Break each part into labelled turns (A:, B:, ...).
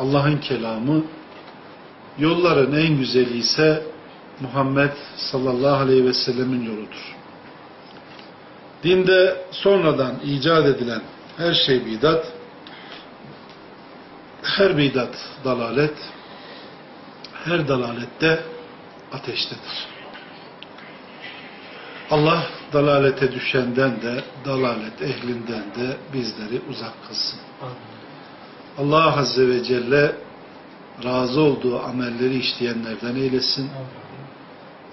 A: Allah'ın kelamı, yolların en güzeli ise Muhammed sallallahu aleyhi ve sellemin yoludur. Dinde sonradan icat edilen her şey bidat, her bidat dalalet, her dalalette ateştedir. Allah dalalete düşenden de, dalalet ehlinden de bizleri uzak kılsın. Allah Azze ve Celle razı olduğu amelleri işleyenlerden eylesin.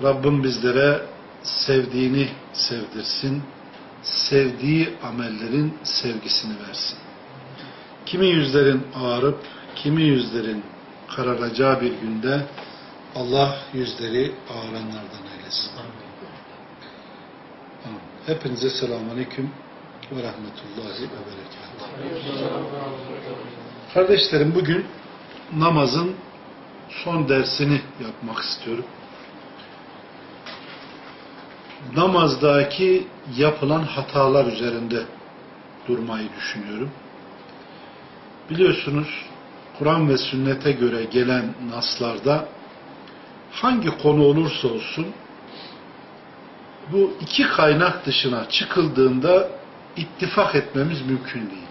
A: Rabbim bizlere sevdiğini sevdirsin. Sevdiği amellerin sevgisini versin. Kimi yüzlerin ağarıp, kimi yüzlerin kararacağı bir günde Allah yüzleri ağıranlardan eylesin. Hepinize selamun aleyküm ve rahmetullahi ve berekatuhu. Kardeşlerim bugün namazın son dersini yapmak istiyorum. Namazdaki yapılan hatalar üzerinde durmayı düşünüyorum. Biliyorsunuz Kur'an ve sünnete göre gelen naslarda hangi konu olursa olsun bu iki kaynak dışına çıkıldığında ittifak etmemiz mümkün değil.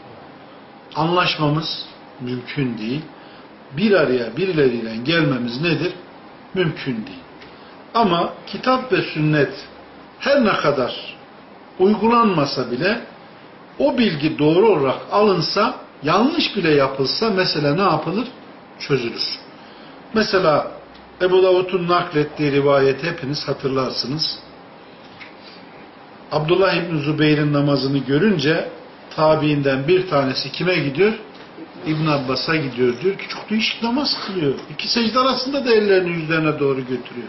A: Anlaşmamız mümkün değil. Bir araya birileriyle gelmemiz nedir? Mümkün değil. Ama kitap ve sünnet her ne kadar uygulanmasa bile o bilgi doğru olarak alınsa, yanlış bile yapılsa mesela ne yapılır? Çözülür. Mesela Ebu Davud'un naklettiği rivayeti hepiniz hatırlarsınız. Abdullah İbni Zübeyir'in namazını görünce tabiinden bir tanesi kime gidiyor? İbn Abbas'a gidiyor. Diyor ki çok değişik namaz kılıyor. İki secde arasında da ellerini yüzlerine doğru götürüyor.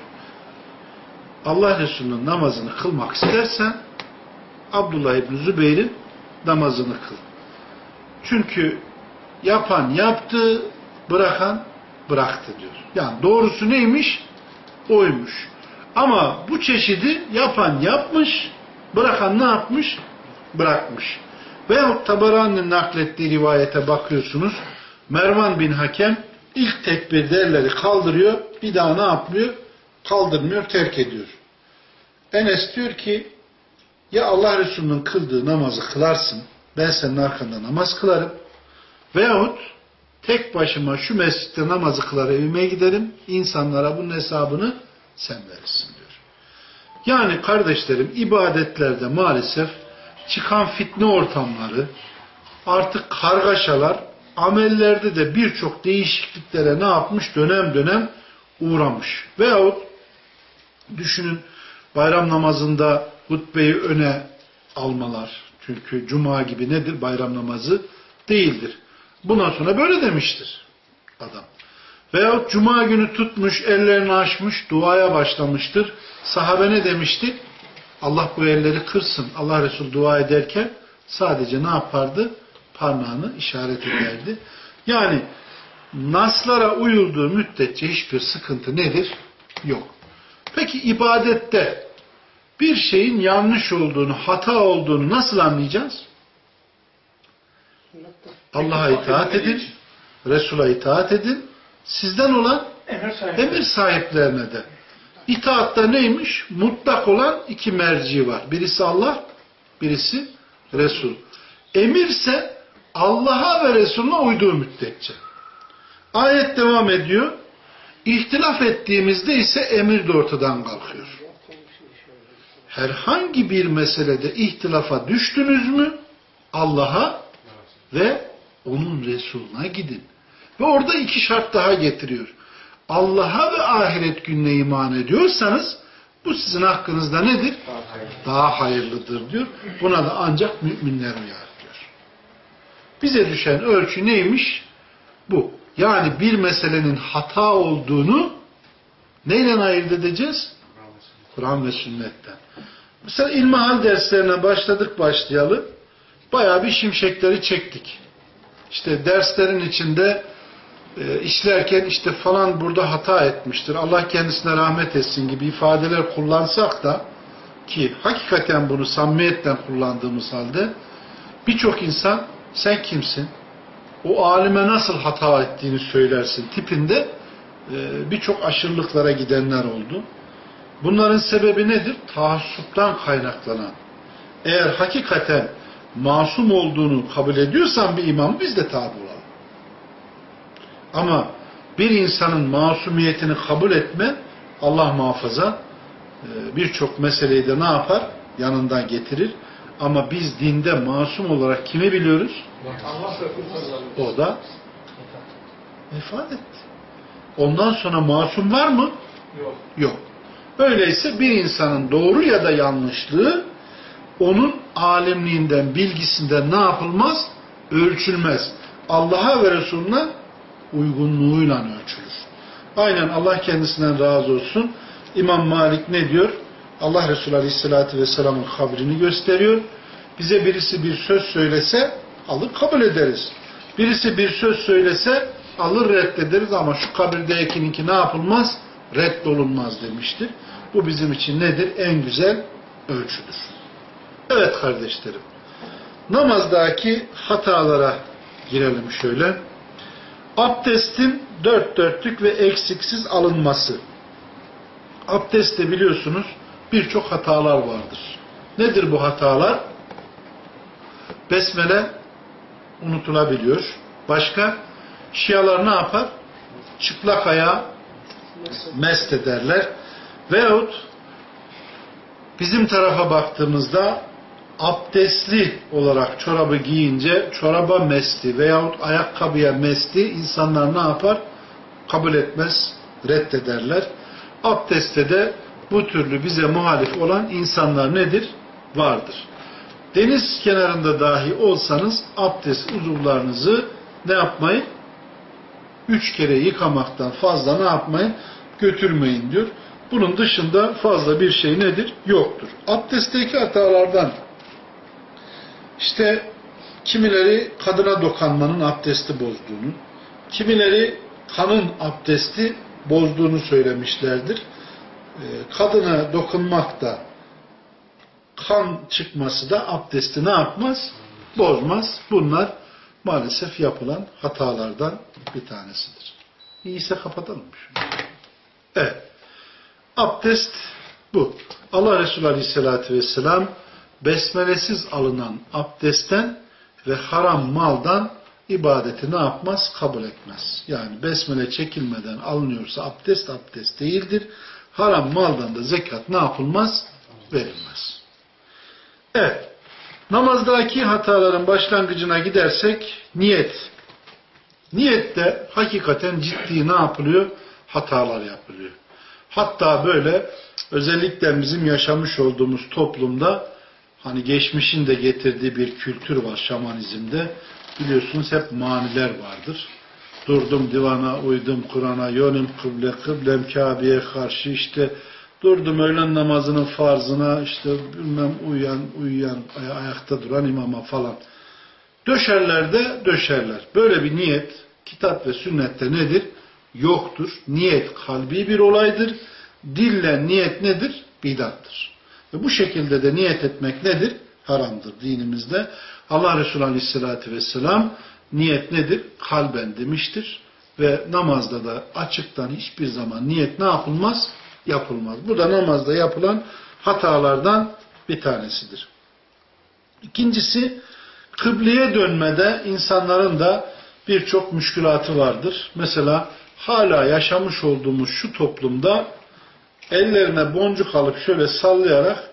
A: Allah Resulü'nün namazını kılmak istersen Abdullah İbni Zübeyir'in namazını kıl. Çünkü yapan yaptı, bırakan bıraktı diyor. Yani doğrusu neymiş? Oymuş. Ama bu çeşidi yapan yapmış, bırakan ne yapmış? Bırakmış. Veyahut Tabarani'nin naklettiği rivayete bakıyorsunuz. Mervan bin Hakem ilk tekbirde elleri kaldırıyor. Bir daha ne yapmıyor? Kaldırmıyor, terk ediyor. Enes diyor ki ya Allah Resulü'nün kıldığı namazı kılarsın. Ben senin arkanda namaz kılarım. Veyahut tek başıma şu mescitte namazı kılar evime giderim. İnsanlara bunun hesabını sen verirsin diyor. Yani kardeşlerim ibadetlerde maalesef çıkan fitne ortamları, artık kargaşalar, amellerde de birçok değişikliklere ne yapmış? Dönem dönem uğramış. Veyahut düşünün bayram namazında hutbeyi öne almalar. Çünkü cuma gibi nedir? Bayram namazı değildir. Bundan sonra böyle demiştir adam. Veyahut cuma günü tutmuş, ellerini açmış, duaya başlamıştır. Sahabe ne demişti? Allah bu elleri kırsın. Allah Resulü dua ederken sadece ne yapardı? Parmağını işaret ederdi. Yani naslara uyulduğu müddetçe hiçbir sıkıntı nedir? Yok. Peki ibadette bir şeyin yanlış olduğunu, hata olduğunu nasıl anlayacağız? Allah'a itaat edin, Resul'a itaat edin, sizden olan emir sahiplerine de. İtaatta neymiş? Mutlak olan iki merci var. Birisi Allah, birisi Resul. Emirse Allah'a ve Resulüne uyduğu müddetçe. Ayet devam ediyor. İhtilaf ettiğimizde ise emir de ortadan kalkıyor. Herhangi bir meselede ihtilafa düştünüz mü Allah'a ve onun Resulüne gidin. Ve orada iki şart daha getiriyor. Allah'a ve ahiret gününe iman ediyorsanız bu sizin hakkınızda nedir? Daha hayırlıdır diyor. Buna da ancak müminler uyar diyor. Bize düşen ölçü neymiş? Bu. Yani bir meselenin hata olduğunu neyle ayırt edeceğiz? Kur'an ve sünnetten. Mesela ilmihal derslerine başladık başlayalı. Bayağı bir şimşekleri çektik. İşte derslerin içinde e, işlerken işte falan burada hata etmiştir. Allah kendisine rahmet etsin gibi ifadeler kullansak da ki hakikaten bunu samimiyetten kullandığımız halde birçok insan sen kimsin? O alime nasıl hata ettiğini söylersin tipinde e, birçok aşırılıklara gidenler oldu. Bunların sebebi nedir? Taassuptan kaynaklanan. Eğer hakikaten masum olduğunu kabul ediyorsan bir imam biz de tabi olalım. Ama bir insanın masumiyetini kabul etme Allah muhafaza e, birçok meseleyi de ne yapar? Yanından getirir. Ama biz dinde masum olarak kimi biliyoruz? O da vefat etti. Ondan sonra masum var mı?
B: Yok.
A: Yok. Öyleyse bir insanın doğru ya da yanlışlığı onun alimliğinden, bilgisinden ne yapılmaz? Ölçülmez. Allah'a ve Resulüne uygunluğuyla ölçülür. Aynen Allah kendisinden razı olsun. İmam Malik ne diyor? Allah Resulü Aleyhisselatü Vesselam'ın kabrini gösteriyor. Bize birisi bir söz söylese alır kabul ederiz. Birisi bir söz söylese alır reddederiz ama şu kabirdekininki ne yapılmaz? Reddolunmaz demiştir. Bu bizim için nedir? En güzel ölçüdür. Evet kardeşlerim. Namazdaki hatalara girelim şöyle. Abdestin dört dörtlük ve eksiksiz alınması. Abdestte biliyorsunuz birçok hatalar vardır. Nedir bu hatalar? Besmele unutulabiliyor. Başka? Şialar ne yapar? Çıplak ayağı mest ederler. Veyahut bizim tarafa baktığımızda abdestli olarak çorabı giyince çoraba mesti veyahut ayakkabıya mesti insanlar ne yapar? Kabul etmez, reddederler. Abdestte de bu türlü bize muhalif olan insanlar nedir? Vardır. Deniz kenarında dahi olsanız abdest uzuvlarınızı ne yapmayın? Üç kere yıkamaktan fazla ne yapmayın? Götürmeyin diyor. Bunun dışında fazla bir şey nedir? Yoktur. Abdestteki hatalardan işte kimileri kadına dokanmanın abdesti bozduğunu, kimileri kanın abdesti bozduğunu söylemişlerdir. Ee, kadına dokunmak da kan çıkması da abdesti ne yapmaz? Bozmaz. Bunlar maalesef yapılan hatalardan bir tanesidir. İyiyse kapatalım şunu. Evet. Abdest bu. Allah Resulü Aleyhisselatü Vesselam besmelesiz alınan abdestten ve haram maldan ibadeti ne yapmaz? Kabul etmez. Yani besmele çekilmeden alınıyorsa abdest abdest değildir. Haram maldan da zekat ne yapılmaz? Verilmez. Evet. Namazdaki hataların başlangıcına gidersek niyet. Niyette hakikaten ciddi ne yapılıyor? Hatalar yapılıyor. Hatta böyle özellikle bizim yaşamış olduğumuz toplumda hani geçmişin de getirdiği bir kültür var şamanizmde. Biliyorsunuz hep maniler vardır. Durdum divana, uydum Kur'an'a, yönüm kıble, kıblem Kabe'ye karşı işte durdum öğlen namazının farzına, işte bilmem uyuyan, uyuyan, ayakta duran imama falan. Döşerler de döşerler. Böyle bir niyet kitap ve sünnette nedir? Yoktur. Niyet kalbi bir olaydır. Dille niyet nedir? Bidattır. Ve bu şekilde de niyet etmek nedir? Haramdır dinimizde. Allah Resulü Aleyhisselatü Vesselam niyet nedir? Kalben demiştir. Ve namazda da açıktan hiçbir zaman niyet ne yapılmaz? Yapılmaz. Bu da namazda yapılan hatalardan bir tanesidir. İkincisi, kıbleye dönmede insanların da birçok müşkülatı vardır. Mesela hala yaşamış olduğumuz şu toplumda ellerine boncuk alıp şöyle sallayarak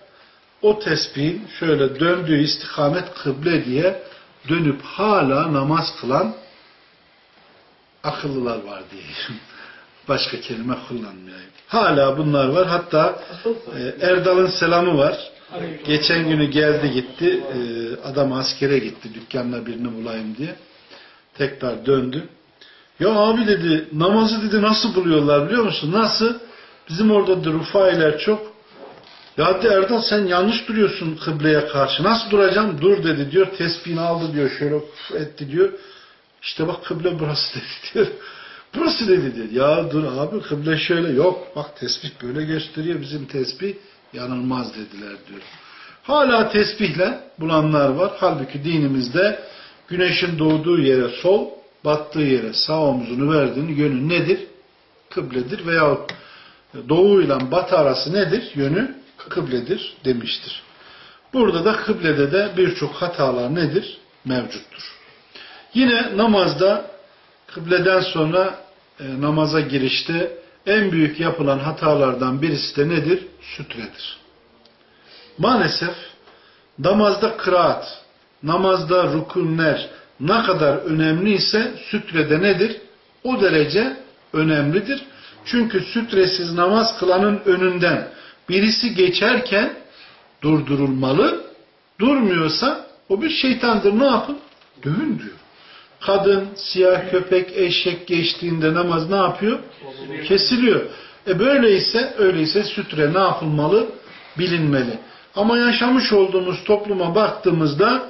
A: o tesbihin şöyle döndüğü istikamet kıble diye dönüp hala namaz kılan akıllılar var diyeyim. Başka kelime kullanmayayım. Hala bunlar var. Hatta e, Erdal'ın selamı var. Geçen günü geldi gitti. E, adam askere gitti. Dükkanla birini bulayım diye. Tekrar döndü. Ya abi dedi namazı dedi nasıl buluyorlar biliyor musun? Nasıl? Bizim orada da Rufailer çok. Ya de Erdal sen yanlış duruyorsun kıbleye karşı. Nasıl duracağım? Dur dedi diyor. Tesbihini aldı diyor. Şöyle etti diyor. İşte bak kıble burası dedi diyor. Burası dedi diyor. Ya dur abi kıble şöyle. Yok bak tesbih böyle gösteriyor. Bizim tesbih yanılmaz dediler diyor. Hala tesbihle bulanlar var. Halbuki dinimizde güneşin doğduğu yere sol, battığı yere sağ omzunu verdiğini yönü nedir? Kıbledir veya doğu ile batı arası nedir? Yönü kıbledir demiştir. Burada da kıblede de birçok hatalar nedir? Mevcuttur. Yine namazda kıbleden sonra e, namaza girişte en büyük yapılan hatalardan birisi de nedir? Sütredir. Maalesef namazda kıraat, namazda rukunler ne kadar önemliyse sütrede nedir? O derece önemlidir. Çünkü sütresiz namaz kılanın önünden birisi geçerken durdurulmalı. Durmuyorsa o bir şeytandır. Ne yapın? Dövün diyor. Kadın, siyah köpek, eşek geçtiğinde namaz ne yapıyor? Kesiliyor. Kesiliyor. E böyleyse, öyleyse sütre ne yapılmalı? Bilinmeli. Ama yaşamış olduğumuz topluma baktığımızda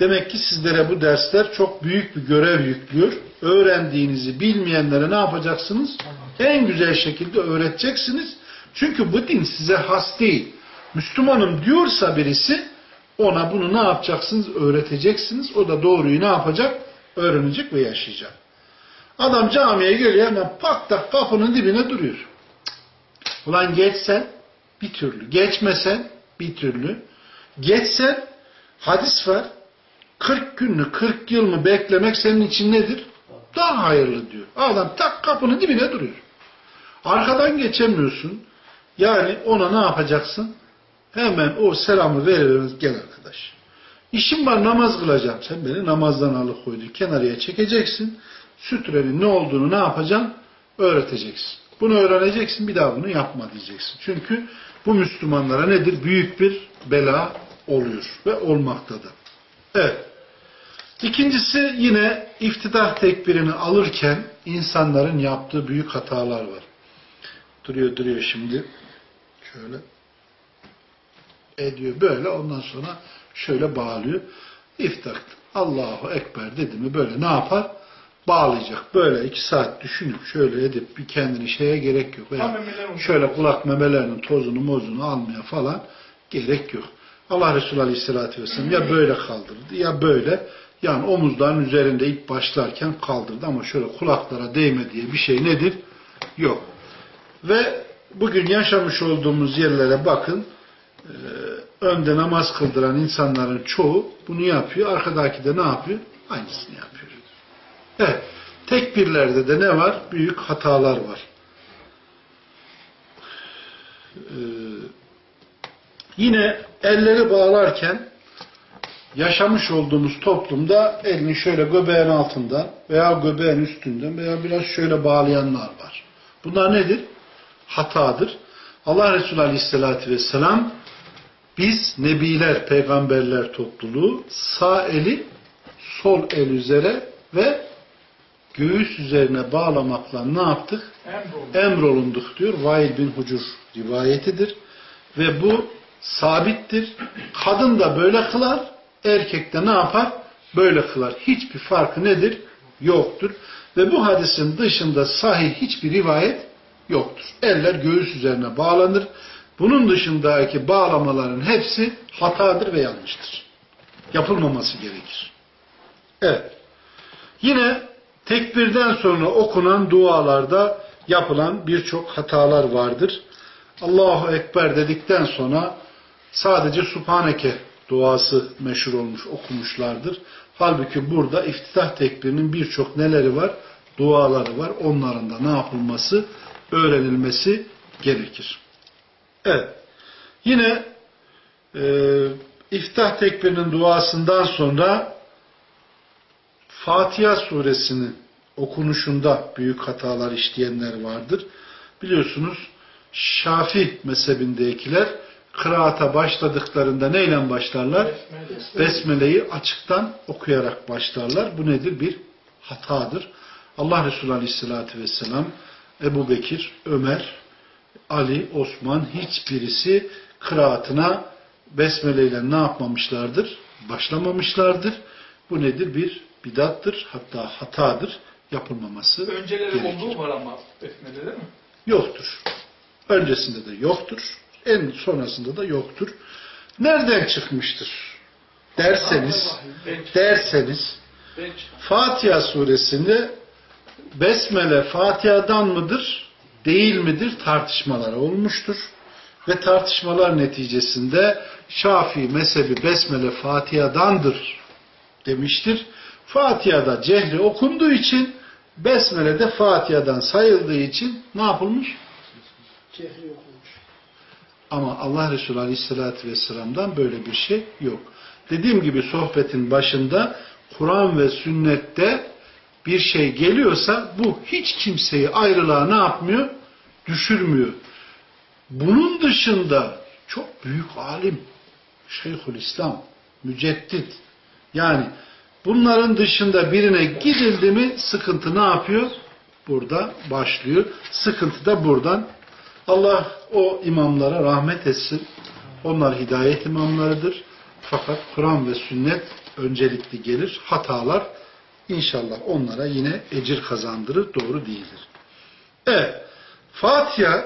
A: demek ki sizlere bu dersler çok büyük bir görev yüklüyor. Öğrendiğinizi bilmeyenlere ne yapacaksınız? En güzel şekilde öğreteceksiniz. Çünkü bu din size has değil. Müslümanım diyorsa birisi ona bunu ne yapacaksınız? Öğreteceksiniz. O da doğruyu ne yapacak? Öğrenecek ve yaşayacak. Adam camiye geliyor hemen pak tak kapının dibine duruyor. Ulan geçsen bir türlü. Geçmesen bir türlü. Geçsen hadis var. 40 gün mü 40 yıl mı beklemek senin için nedir? Daha hayırlı diyor. Adam tak kapının dibine duruyor. Arkadan geçemiyorsun. Yani ona ne yapacaksın? Hemen o selamı veriyoruz. Gel arkadaş. İşim var namaz kılacağım. Sen beni namazdan alıkoydun. Kenarıya çekeceksin. Sütrenin ne olduğunu ne yapacaksın? Öğreteceksin. Bunu öğreneceksin. Bir daha bunu yapma diyeceksin. Çünkü bu Müslümanlara nedir? Büyük bir bela oluyor ve olmaktadır. Evet. İkincisi yine iftidah tekbirini alırken insanların yaptığı büyük hatalar var. Duruyor duruyor şimdi. Şöyle ediyor böyle ondan sonra şöyle bağlıyor. İftah Allahu Ekber dedi mi böyle ne yapar? Bağlayacak. Böyle iki saat düşünüp şöyle edip bir kendini şeye gerek yok. Veya şöyle kulak memelerinin tozunu mozunu almaya falan gerek yok. Allah Resulü Aleyhisselatü Vesselam ya böyle kaldırdı ya böyle yani omuzların üzerinde ilk başlarken kaldırdı ama şöyle kulaklara değme diye bir şey nedir? Yok. Ve bugün yaşamış olduğumuz yerlere bakın e, önde namaz kıldıran insanların çoğu bunu yapıyor. Arkadaki de ne yapıyor? Aynısını yapıyor. Evet. Tekbirlerde de ne var? Büyük hatalar var. Ee, yine elleri bağlarken yaşamış olduğumuz toplumda elini şöyle göbeğin altından veya göbeğin üstünden veya biraz şöyle bağlayanlar var. Bunlar nedir? Hatadır. Allah Resulü Aleyhisselatü Vesselam biz nebiler, peygamberler topluluğu sağ eli sol el üzere ve göğüs üzerine bağlamakla ne yaptık? Emrolunduk, Emrolunduk diyor. Vail bin Hucur rivayetidir. Ve bu sabittir. Kadın da böyle kılar, erkek de ne yapar? Böyle kılar. Hiçbir farkı nedir? Yoktur. Ve bu hadisin dışında sahih hiçbir rivayet yoktur. Eller göğüs üzerine bağlanır. Bunun dışındaki bağlamaların hepsi hatadır ve yanlıştır. Yapılmaması gerekir. Evet. Yine tekbirden sonra okunan dualarda yapılan birçok hatalar vardır. Allahu Ekber dedikten sonra sadece Subhaneke duası meşhur olmuş, okumuşlardır. Halbuki burada iftitah tekbirinin birçok neleri var? Duaları var. Onların da ne yapılması? Öğrenilmesi gerekir. Evet. Yine e, iftah tekbirinin duasından sonra Fatiha suresinin okunuşunda büyük hatalar işleyenler vardır. Biliyorsunuz Şafi mezhebindekiler kıraata başladıklarında neyle başlarlar? Besmele'yi açıktan okuyarak başlarlar. Bu nedir? Bir hatadır. Allah Resulü Aleyhisselatü Vesselam, Ebu Bekir, Ömer, Ali, Osman hiçbirisi kıraatına besmele ile ne yapmamışlardır? Başlamamışlardır. Bu nedir? Bir bidattır. Hatta hatadır. Yapılmaması
B: Önceleri
A: gerekir.
B: olduğu var ama besmele değil mi?
A: Yoktur. Öncesinde de yoktur. En sonrasında da yoktur. Nereden çıkmıştır? Derseniz, derseniz Fatiha suresinde Besmele Fatiha'dan mıdır, değil midir tartışmaları olmuştur. Ve tartışmalar neticesinde Şafii mezhebi Besmele Fatiha'dandır demiştir. Fatiha'da cehri okunduğu için Besmele de Fatiha'dan sayıldığı için ne yapılmış?
C: Cehri okumuş.
A: Ama Allah Resulü Aleyhisselatü Vesselam'dan böyle bir şey yok. Dediğim gibi sohbetin başında Kur'an ve sünnette bir şey geliyorsa bu hiç kimseyi ayrılığa ne yapmıyor? Düşürmüyor. Bunun dışında çok büyük alim, Şeyhülislam, müceddit. Yani bunların dışında birine gidildi mi sıkıntı ne yapıyor? Burada başlıyor. Sıkıntı da buradan Allah o imamlara rahmet etsin. Onlar hidayet imamlarıdır. Fakat Kur'an ve sünnet öncelikli gelir. Hatalar inşallah onlara yine ecir kazandırır. Doğru değildir. Evet. Fatiha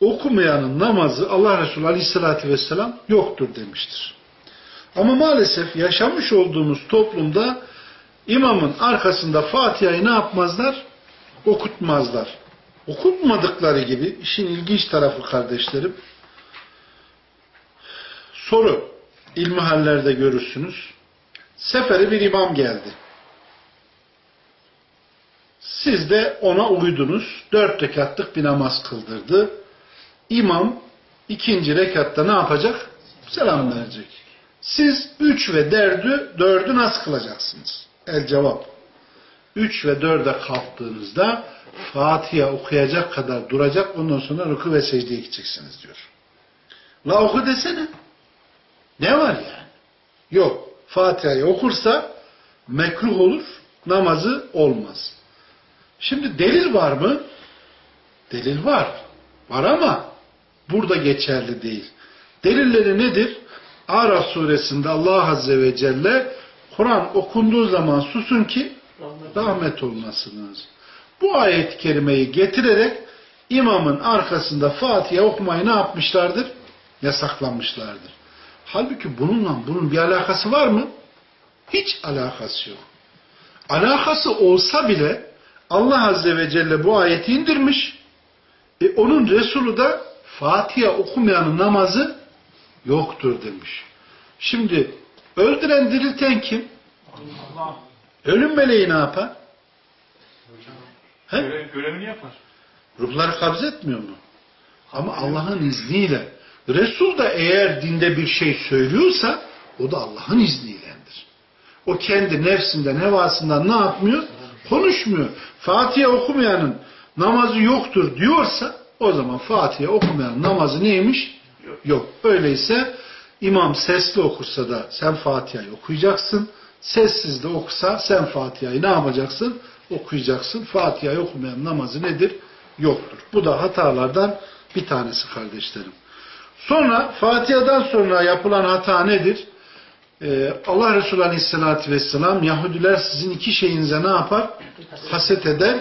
A: okumayanın namazı Allah Resulü Aleyhisselatü Vesselam yoktur demiştir. Ama maalesef yaşamış olduğumuz toplumda imamın arkasında Fatiha'yı ne yapmazlar? Okutmazlar. Okutmadıkları gibi işin ilginç tarafı kardeşlerim soru ilmihallerde görürsünüz. Sefere bir imam geldi. Siz de ona uydunuz. Dört rekatlık bir namaz kıldırdı. İmam ikinci rekatta ne yapacak? Selam verecek. Siz üç ve dördü, dördü nasıl kılacaksınız? El cevap. Üç ve dörde kalktığınızda Fatiha okuyacak kadar duracak. Ondan sonra ruku ve secdeye gideceksiniz diyor. La oku desene. Ne var yani? Yok. Fatiha'yı okursa mekruh olur. Namazı olmaz. Şimdi delil var mı? Delil var. Var ama burada geçerli değil. Delilleri nedir? Araf suresinde Allah Azze ve Celle Kur'an okunduğu zaman susun ki rahmet olmasınız. Bu ayet-i kerimeyi getirerek imamın arkasında Fatiha okumayı ne yapmışlardır? Yasaklamışlardır. Halbuki bununla bunun bir alakası var mı? Hiç alakası yok. Alakası olsa bile Allah Azze ve Celle bu ayeti indirmiş. E onun Resulü de Fatiha okumayanın namazı yoktur demiş. Şimdi öldüren dirilten kim?
B: Allah
A: Ölüm meleği ne yapar? He?
B: görev, görevini yapar.
A: Ruhları kabz etmiyor mu? Ama Allah'ın izniyle. Resul da eğer dinde bir şey söylüyorsa o da Allah'ın izniyledir. O kendi nefsinden, hevasından ne yapmıyor? Konuşmuyor. Fatiha okumayanın namazı yoktur diyorsa o zaman Fatiha okumayanın namazı neymiş? Yok. Öyleyse imam sesli okursa da sen Fatiha'yı okuyacaksın. Sessiz de okusa sen Fatiha'yı ne yapacaksın? Okuyacaksın. Fatiha'yı okumayan namazı nedir? Yoktur. Bu da hatalardan bir tanesi kardeşlerim. Sonra Fatiha'dan sonra yapılan hata nedir? Ee, Allah Resulü Aleyhisselatü Vesselam Yahudiler sizin iki şeyinize ne yapar? Haset eder.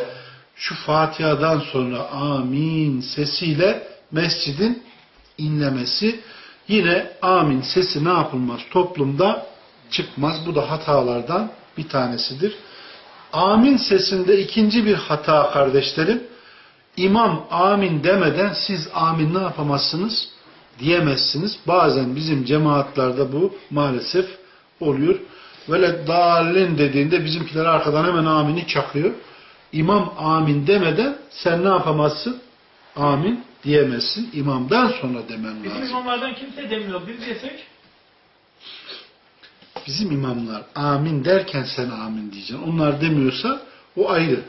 A: Şu Fatiha'dan sonra amin sesiyle mescidin inlemesi yine amin sesi ne yapılmaz? Toplumda çıkmaz. Bu da hatalardan bir tanesidir. Amin sesinde ikinci bir hata kardeşlerim. İmam amin demeden siz amin ne yapamazsınız? Diyemezsiniz. Bazen bizim cemaatlerde bu maalesef oluyor. Böyle dalin dediğinde bizimkiler arkadan hemen amini çakıyor. İmam amin demeden sen ne yapamazsın? Amin diyemezsin. İmamdan sonra demen
B: Bizim
A: lazım.
B: imamlardan kimse demiyor. Biz desek
A: Bizim imamlar amin derken sen amin diyeceksin. Onlar demiyorsa o ayrı.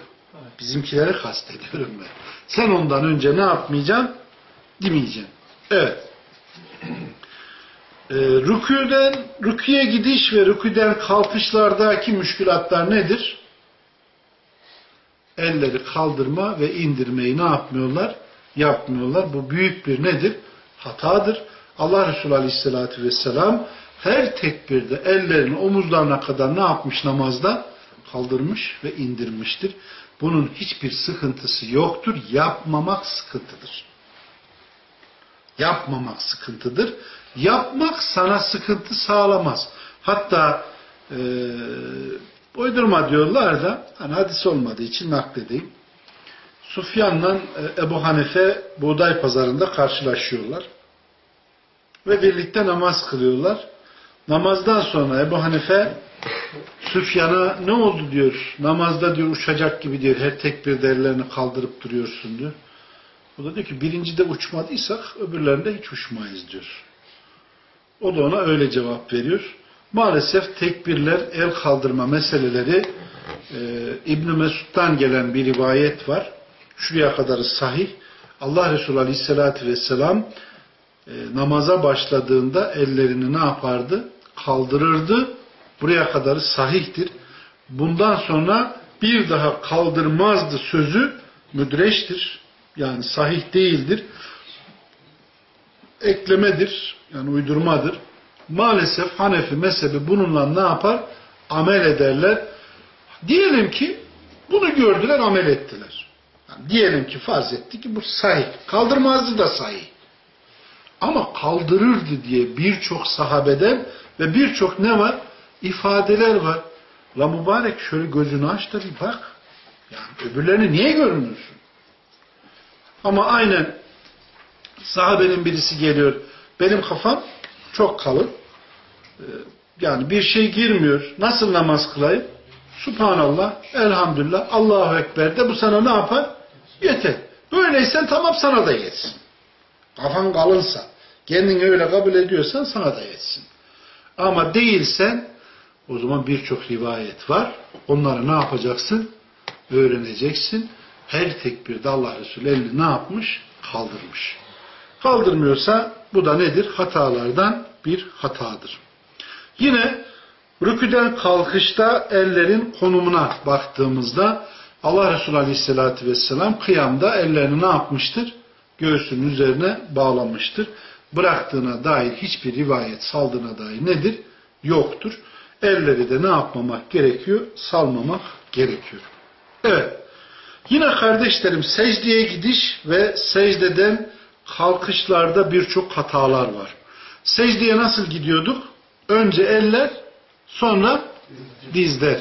A: Bizimkileri kastediyorum ben. Sen ondan önce ne yapmayacaksın? Demeyeceksin. Evet. Ee, rüküden, rüküye gidiş ve rüküden kalkışlardaki müşkülatlar nedir? elleri kaldırma ve indirmeyi ne yapmıyorlar? Yapmıyorlar. Bu büyük bir nedir? Hatadır. Allah Resulü Aleyhisselatü Vesselam her tekbirde ellerini omuzlarına kadar ne yapmış namazda? Kaldırmış ve indirmiştir. Bunun hiçbir sıkıntısı yoktur. Yapmamak sıkıntıdır. Yapmamak sıkıntıdır. Yapmak sana sıkıntı sağlamaz. Hatta e, uydurma diyorlar da hani hadis olmadığı için nakledeyim. Sufyan'la e, Ebu Hanife buğday pazarında karşılaşıyorlar. Ve birlikte namaz kılıyorlar. Namazdan sonra Ebu Hanife Süfyan'a ne oldu diyor. Namazda diyor uçacak gibi diyor. Her tekbirde ellerini kaldırıp duruyorsun diyor. O da diyor ki birincide uçmadıysak öbürlerinde hiç uçmayız diyor. O da ona öyle cevap veriyor. Maalesef tekbirler, el kaldırma meseleleri e, İbn Mesud'dan gelen bir rivayet var. Şuraya kadarı sahih. Allah Resulü Aleyhisselatü Vesselam e, namaza başladığında ellerini ne yapardı? Kaldırırdı. Buraya kadarı sahihtir. Bundan sonra bir daha kaldırmazdı sözü müdreştir. Yani sahih değildir. Eklemedir. Yani uydurmadır. Maalesef Hanefi mezhebi bununla ne yapar? Amel ederler. Diyelim ki bunu gördüler, amel ettiler. Yani diyelim ki farz etti ki bu sahih. Kaldırmazdı da sahih. Ama kaldırırdı diye birçok sahabeden ve birçok ne var? İfadeler var. La mübarek şöyle gözünü aç da bir bak. Yani öbürlerini niye görmüyorsun? Ama aynen sahabenin birisi geliyor. Benim kafam çok kalın. Ee, Yani bir şey girmiyor. Nasıl namaz kılayım? Subhanallah, elhamdülillah, Allahu Ekber de bu sana ne yapar? Yeter. Böyleysen tamam sana da yetsin. Kafan kalınsa, kendini öyle kabul ediyorsan sana da yetsin. Ama değilsen o zaman birçok rivayet var. Onları ne yapacaksın? Öğreneceksin. Her tekbirde Allah Resulü elini ne yapmış? Kaldırmış. Kaldırmıyorsa bu da nedir? Hatalardan bir hatadır. Yine rüküden kalkışta ellerin konumuna baktığımızda Allah Resulü Aleyhisselatü Vesselam kıyamda ellerini ne yapmıştır? Göğsünün üzerine bağlamıştır. Bıraktığına dair hiçbir rivayet saldığına dair nedir? Yoktur. Elleri de ne yapmamak gerekiyor? Salmamak gerekiyor. Evet. Yine kardeşlerim secdeye gidiş ve secdeden kalkışlarda birçok hatalar var. Secdeye nasıl gidiyorduk? Önce eller, sonra dizler.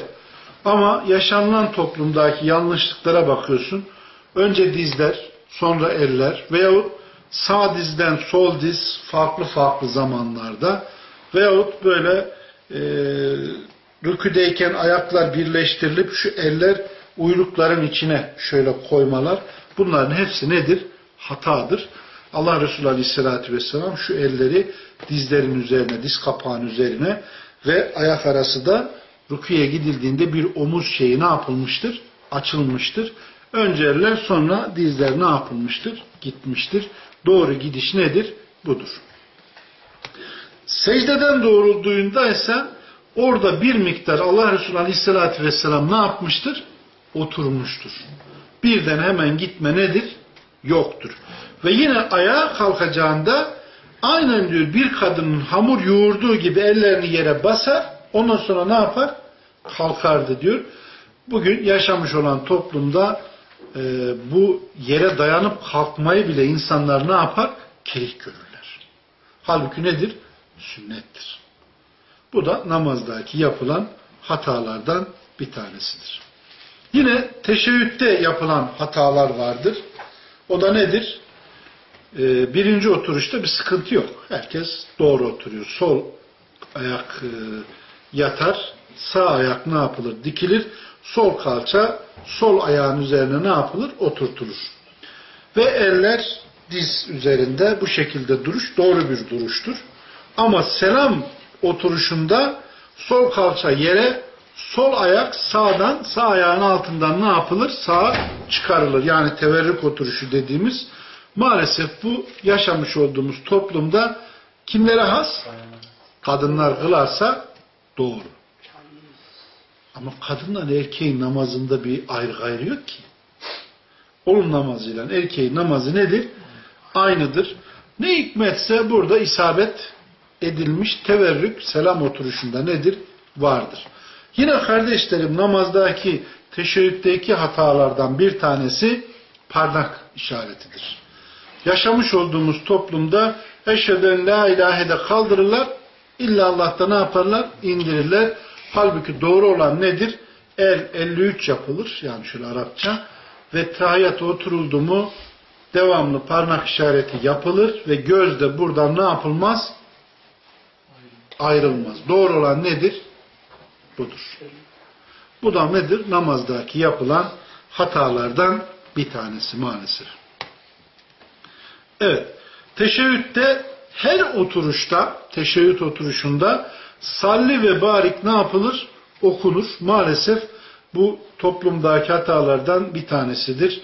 A: Ama yaşanılan toplumdaki yanlışlıklara bakıyorsun. Önce dizler, sonra eller veyahut sağ dizden sol diz farklı farklı zamanlarda veyahut böyle e, rüküdeyken ayaklar birleştirilip şu eller uylukların içine şöyle koymalar. Bunların hepsi nedir? Hatadır. Allah Resulü Aleyhisselatü Vesselam şu elleri dizlerin üzerine, diz kapağının üzerine ve ayak arası da rüküye gidildiğinde bir omuz şeyi ne yapılmıştır? Açılmıştır. Önce eller sonra dizler ne yapılmıştır? Gitmiştir. Doğru gidiş nedir? Budur. Secdeden doğrulduğunda ise orada bir miktar Allah Resulü Aleyhisselatü Vesselam ne yapmıştır? Oturmuştur. Birden hemen gitme nedir? Yoktur. Ve yine ayağa kalkacağında aynen diyor bir kadının hamur yoğurduğu gibi ellerini yere basar ondan sonra ne yapar? Kalkardı diyor. Bugün yaşamış olan toplumda e, bu yere dayanıp kalkmayı bile insanlar ne yapar? Kerih görürler. Halbuki nedir? Sünnettir. Bu da namazdaki yapılan hatalardan bir tanesidir. Yine teşeğütte yapılan hatalar vardır. O da nedir? Ee, birinci oturuşta bir sıkıntı yok. Herkes doğru oturuyor. Sol ayak e, yatar, sağ ayak ne yapılır? Dikilir. Sol kalça sol ayağın üzerine ne yapılır? Oturtulur. Ve eller diz üzerinde bu şekilde duruş doğru bir duruştur. Ama selam oturuşunda sol kalça yere, sol ayak sağdan, sağ ayağın altından ne yapılır? Sağa çıkarılır. Yani teverrük oturuşu dediğimiz maalesef bu yaşamış olduğumuz toplumda kimlere has? Kadınlar kılarsa doğru. Ama kadınla erkeğin namazında bir ayrı gayrı yok ki. Oğlun namazıyla erkeğin namazı nedir? Aynıdır. Ne hikmetse burada isabet edilmiş teverrük selam oturuşunda nedir? Vardır. Yine kardeşlerim namazdaki teşebbütteki hatalardan bir tanesi parmak işaretidir. Yaşamış olduğumuz toplumda eşheden la ilahe de kaldırırlar. İlla Allah'ta ne yaparlar? İndirirler. Halbuki doğru olan nedir? El 53 yapılır. Yani şöyle Arapça. Ve tahiyyata oturuldu mu devamlı parmak işareti yapılır ve göz de buradan ne yapılmaz? Ayrılmaz. Doğru olan nedir? Budur. Bu da nedir? Namazdaki yapılan hatalardan bir tanesi maalesef. Evet. Teşebbütte her oturuşta, teşebbüt oturuşunda salli ve barik ne yapılır? Okunur. Maalesef bu toplumdaki hatalardan bir tanesidir.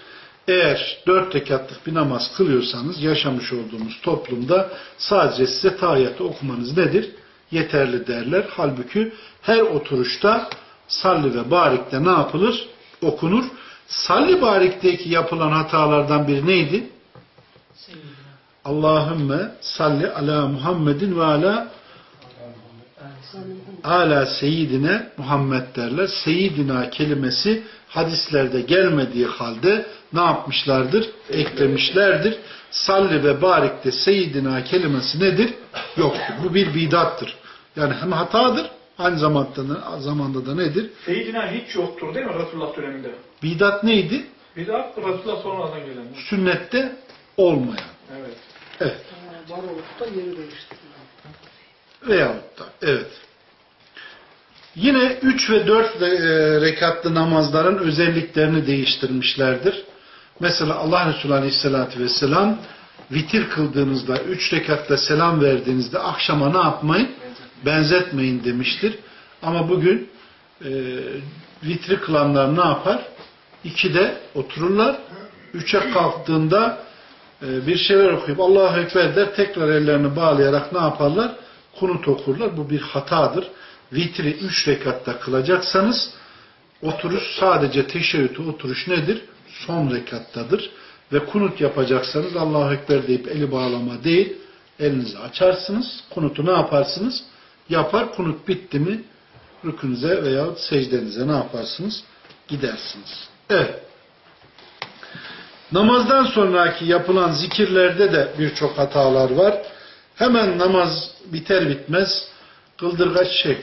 A: Eğer dört rekatlık bir namaz kılıyorsanız yaşamış olduğumuz toplumda sadece size tahiyyatı okumanız nedir? Yeterli derler. Halbuki her oturuşta salli ve barikte ne yapılır? Okunur. Salli barikteki yapılan hatalardan biri neydi? Allahümme salli ala Muhammedin ve ala ala seyyidine Muhammed derler. Seyyidina kelimesi hadislerde gelmediği halde ne yapmışlardır? Eklemişlerdir. Salli ve barikte seyyidina kelimesi nedir? Yoktur. Bu bir bidattır. Yani hem hatadır aynı zamanda da, zamanda da nedir?
B: Seyyidina hiç yoktur değil mi Resulullah döneminde?
A: Bidat neydi?
B: De Resulullah sonradan gelen.
A: Sünnette olmayan.
B: Evet.
A: Evet.
C: Var olup da yeri değiştirdi.
A: Veyahut da evet. Yine 3 ve 4 rekatlı namazların özelliklerini değiştirmişlerdir. Mesela Allah Resulü Aleyhisselatü Vesselam vitir kıldığınızda 3 rekatta selam verdiğinizde akşama ne yapmayın? Benzetmeyin demiştir. Ama bugün e, vitri kılanlar ne yapar? 2'de otururlar. 3'e kalktığında e, bir şeyler okuyup Allahu Ekber der tekrar ellerini bağlayarak ne yaparlar? Kunut okurlar. Bu bir hatadır. Vitri 3 rekatta kılacaksanız oturuş sadece teşebbütü oturuş nedir? Son rekattadır. Ve kunut yapacaksanız Allahu Ekber deyip eli bağlama değil elinizi açarsınız. Kunutu ne yaparsınız? Yapar. Kunut bitti mi rükünüze veya secdenize ne yaparsınız? Gidersiniz. Evet. Namazdan sonraki yapılan zikirlerde de birçok hatalar var. Hemen namaz biter bitmez kıldırgaç şey.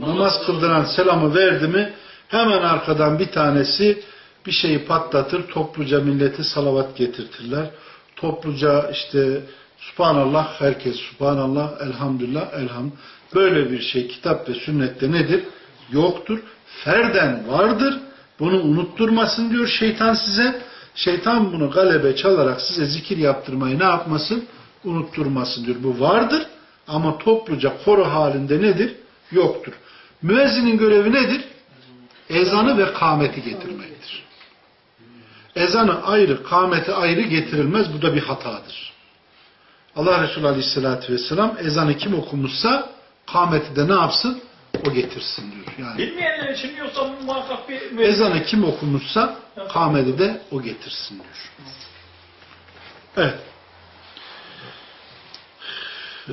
A: Namaz kıldıran selamı verdi mi hemen arkadan bir tanesi bir şeyi patlatır, topluca milleti salavat getirtirler. Topluca işte Subhanallah, herkes Subhanallah, Elhamdülillah, Elham. Böyle bir şey kitap ve sünnette nedir? Yoktur. Ferden vardır. Bunu unutturmasın diyor şeytan size. Şeytan bunu galebe çalarak size zikir yaptırmayı ne yapmasın? Unutturmasın diyor. Bu vardır ama topluca koro halinde nedir? Yoktur. Müezzinin görevi nedir? Ezanı ve kâmeti getirmektir. Ezanı ayrı, kâmeti ayrı getirilmez. Bu da bir hatadır. Allah Resulü Aleyhisselatü Vesselam ezanı kim okumuşsa kâmeti de ne yapsın? O getirsin diyor. Yani
B: Bilmeyenler için diyorsa muhakkak bir...
A: ezanı kim okumuşsa kâmeti de o getirsin diyor. Evet. Ee,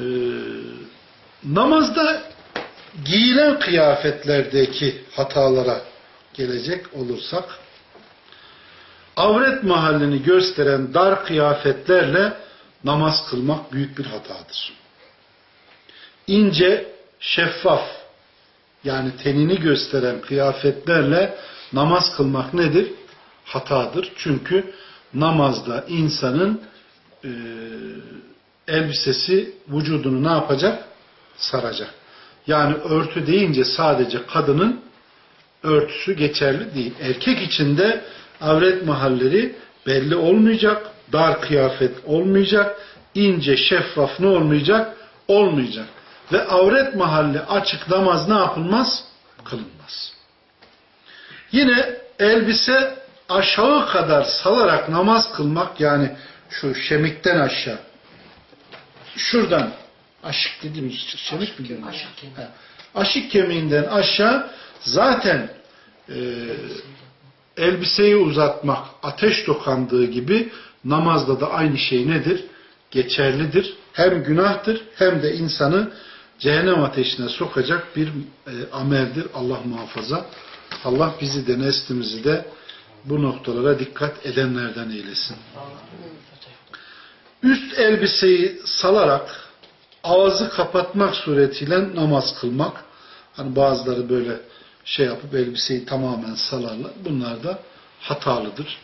A: namazda giyilen kıyafetlerdeki hatalara gelecek olursak avret mahallini gösteren dar kıyafetlerle namaz kılmak büyük bir hatadır. İnce, şeffaf yani tenini gösteren kıyafetlerle namaz kılmak nedir? Hatadır. Çünkü namazda insanın e, elbisesi vücudunu ne yapacak? Saracak. Yani örtü deyince sadece kadının örtüsü geçerli değil. Erkek için de avret mahalleri belli olmayacak, dar kıyafet olmayacak, ince, şeffaf ne olmayacak? Olmayacak. Ve avret mahalli açık namaz ne yapılmaz? Kılınmaz. Yine elbise aşağı kadar salarak namaz kılmak yani şu şemikten aşağı şuradan aşık dediğimiz şemik mi diyoruz?
C: Aşık kemiği.
A: Aşık kemiğinden aşağı zaten e, elbiseyi uzatmak ateş dokandığı gibi namazda da aynı şey nedir? Geçerlidir. Hem günahtır hem de insanı cehennem ateşine sokacak bir e, ameldir. Allah muhafaza. Allah bizi de neslimizi de bu noktalara dikkat edenlerden eylesin. Üst elbiseyi salarak ağzı kapatmak suretiyle namaz kılmak. Hani bazıları böyle şey yapıp elbiseyi tamamen salarlar. Bunlar da hatalıdır.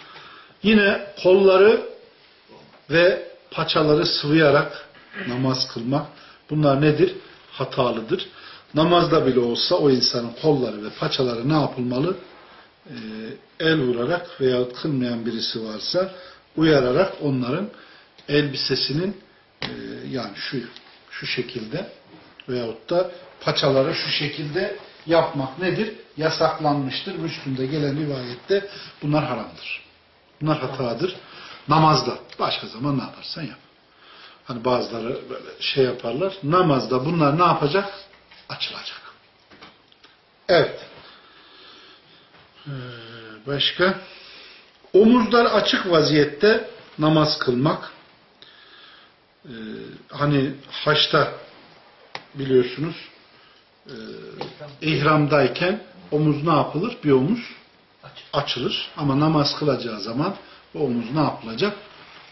A: Yine kolları ve paçaları sıvayarak namaz kılmak. Bunlar nedir? Hatalıdır. Namazda bile olsa o insanın kolları ve paçaları ne yapılmalı? Ee, el vurarak veya kılmayan birisi varsa uyararak onların elbisesinin e, yani şu şu şekilde veyahut da paçaları şu şekilde yapmak nedir? Yasaklanmıştır. Müslüm'de gelen rivayette bunlar haramdır. Bunlar hatadır. Namazda. Başka zaman ne yaparsan yap. Hani bazıları böyle şey yaparlar. Namazda bunlar ne yapacak? Açılacak. Evet. Ee, Başka? Omuzlar açık vaziyette namaz kılmak. Ee, hani haçta biliyorsunuz e, ihramdayken omuz ne yapılır? Bir omuz açılır. Ama namaz kılacağı zaman o omuz ne yapılacak?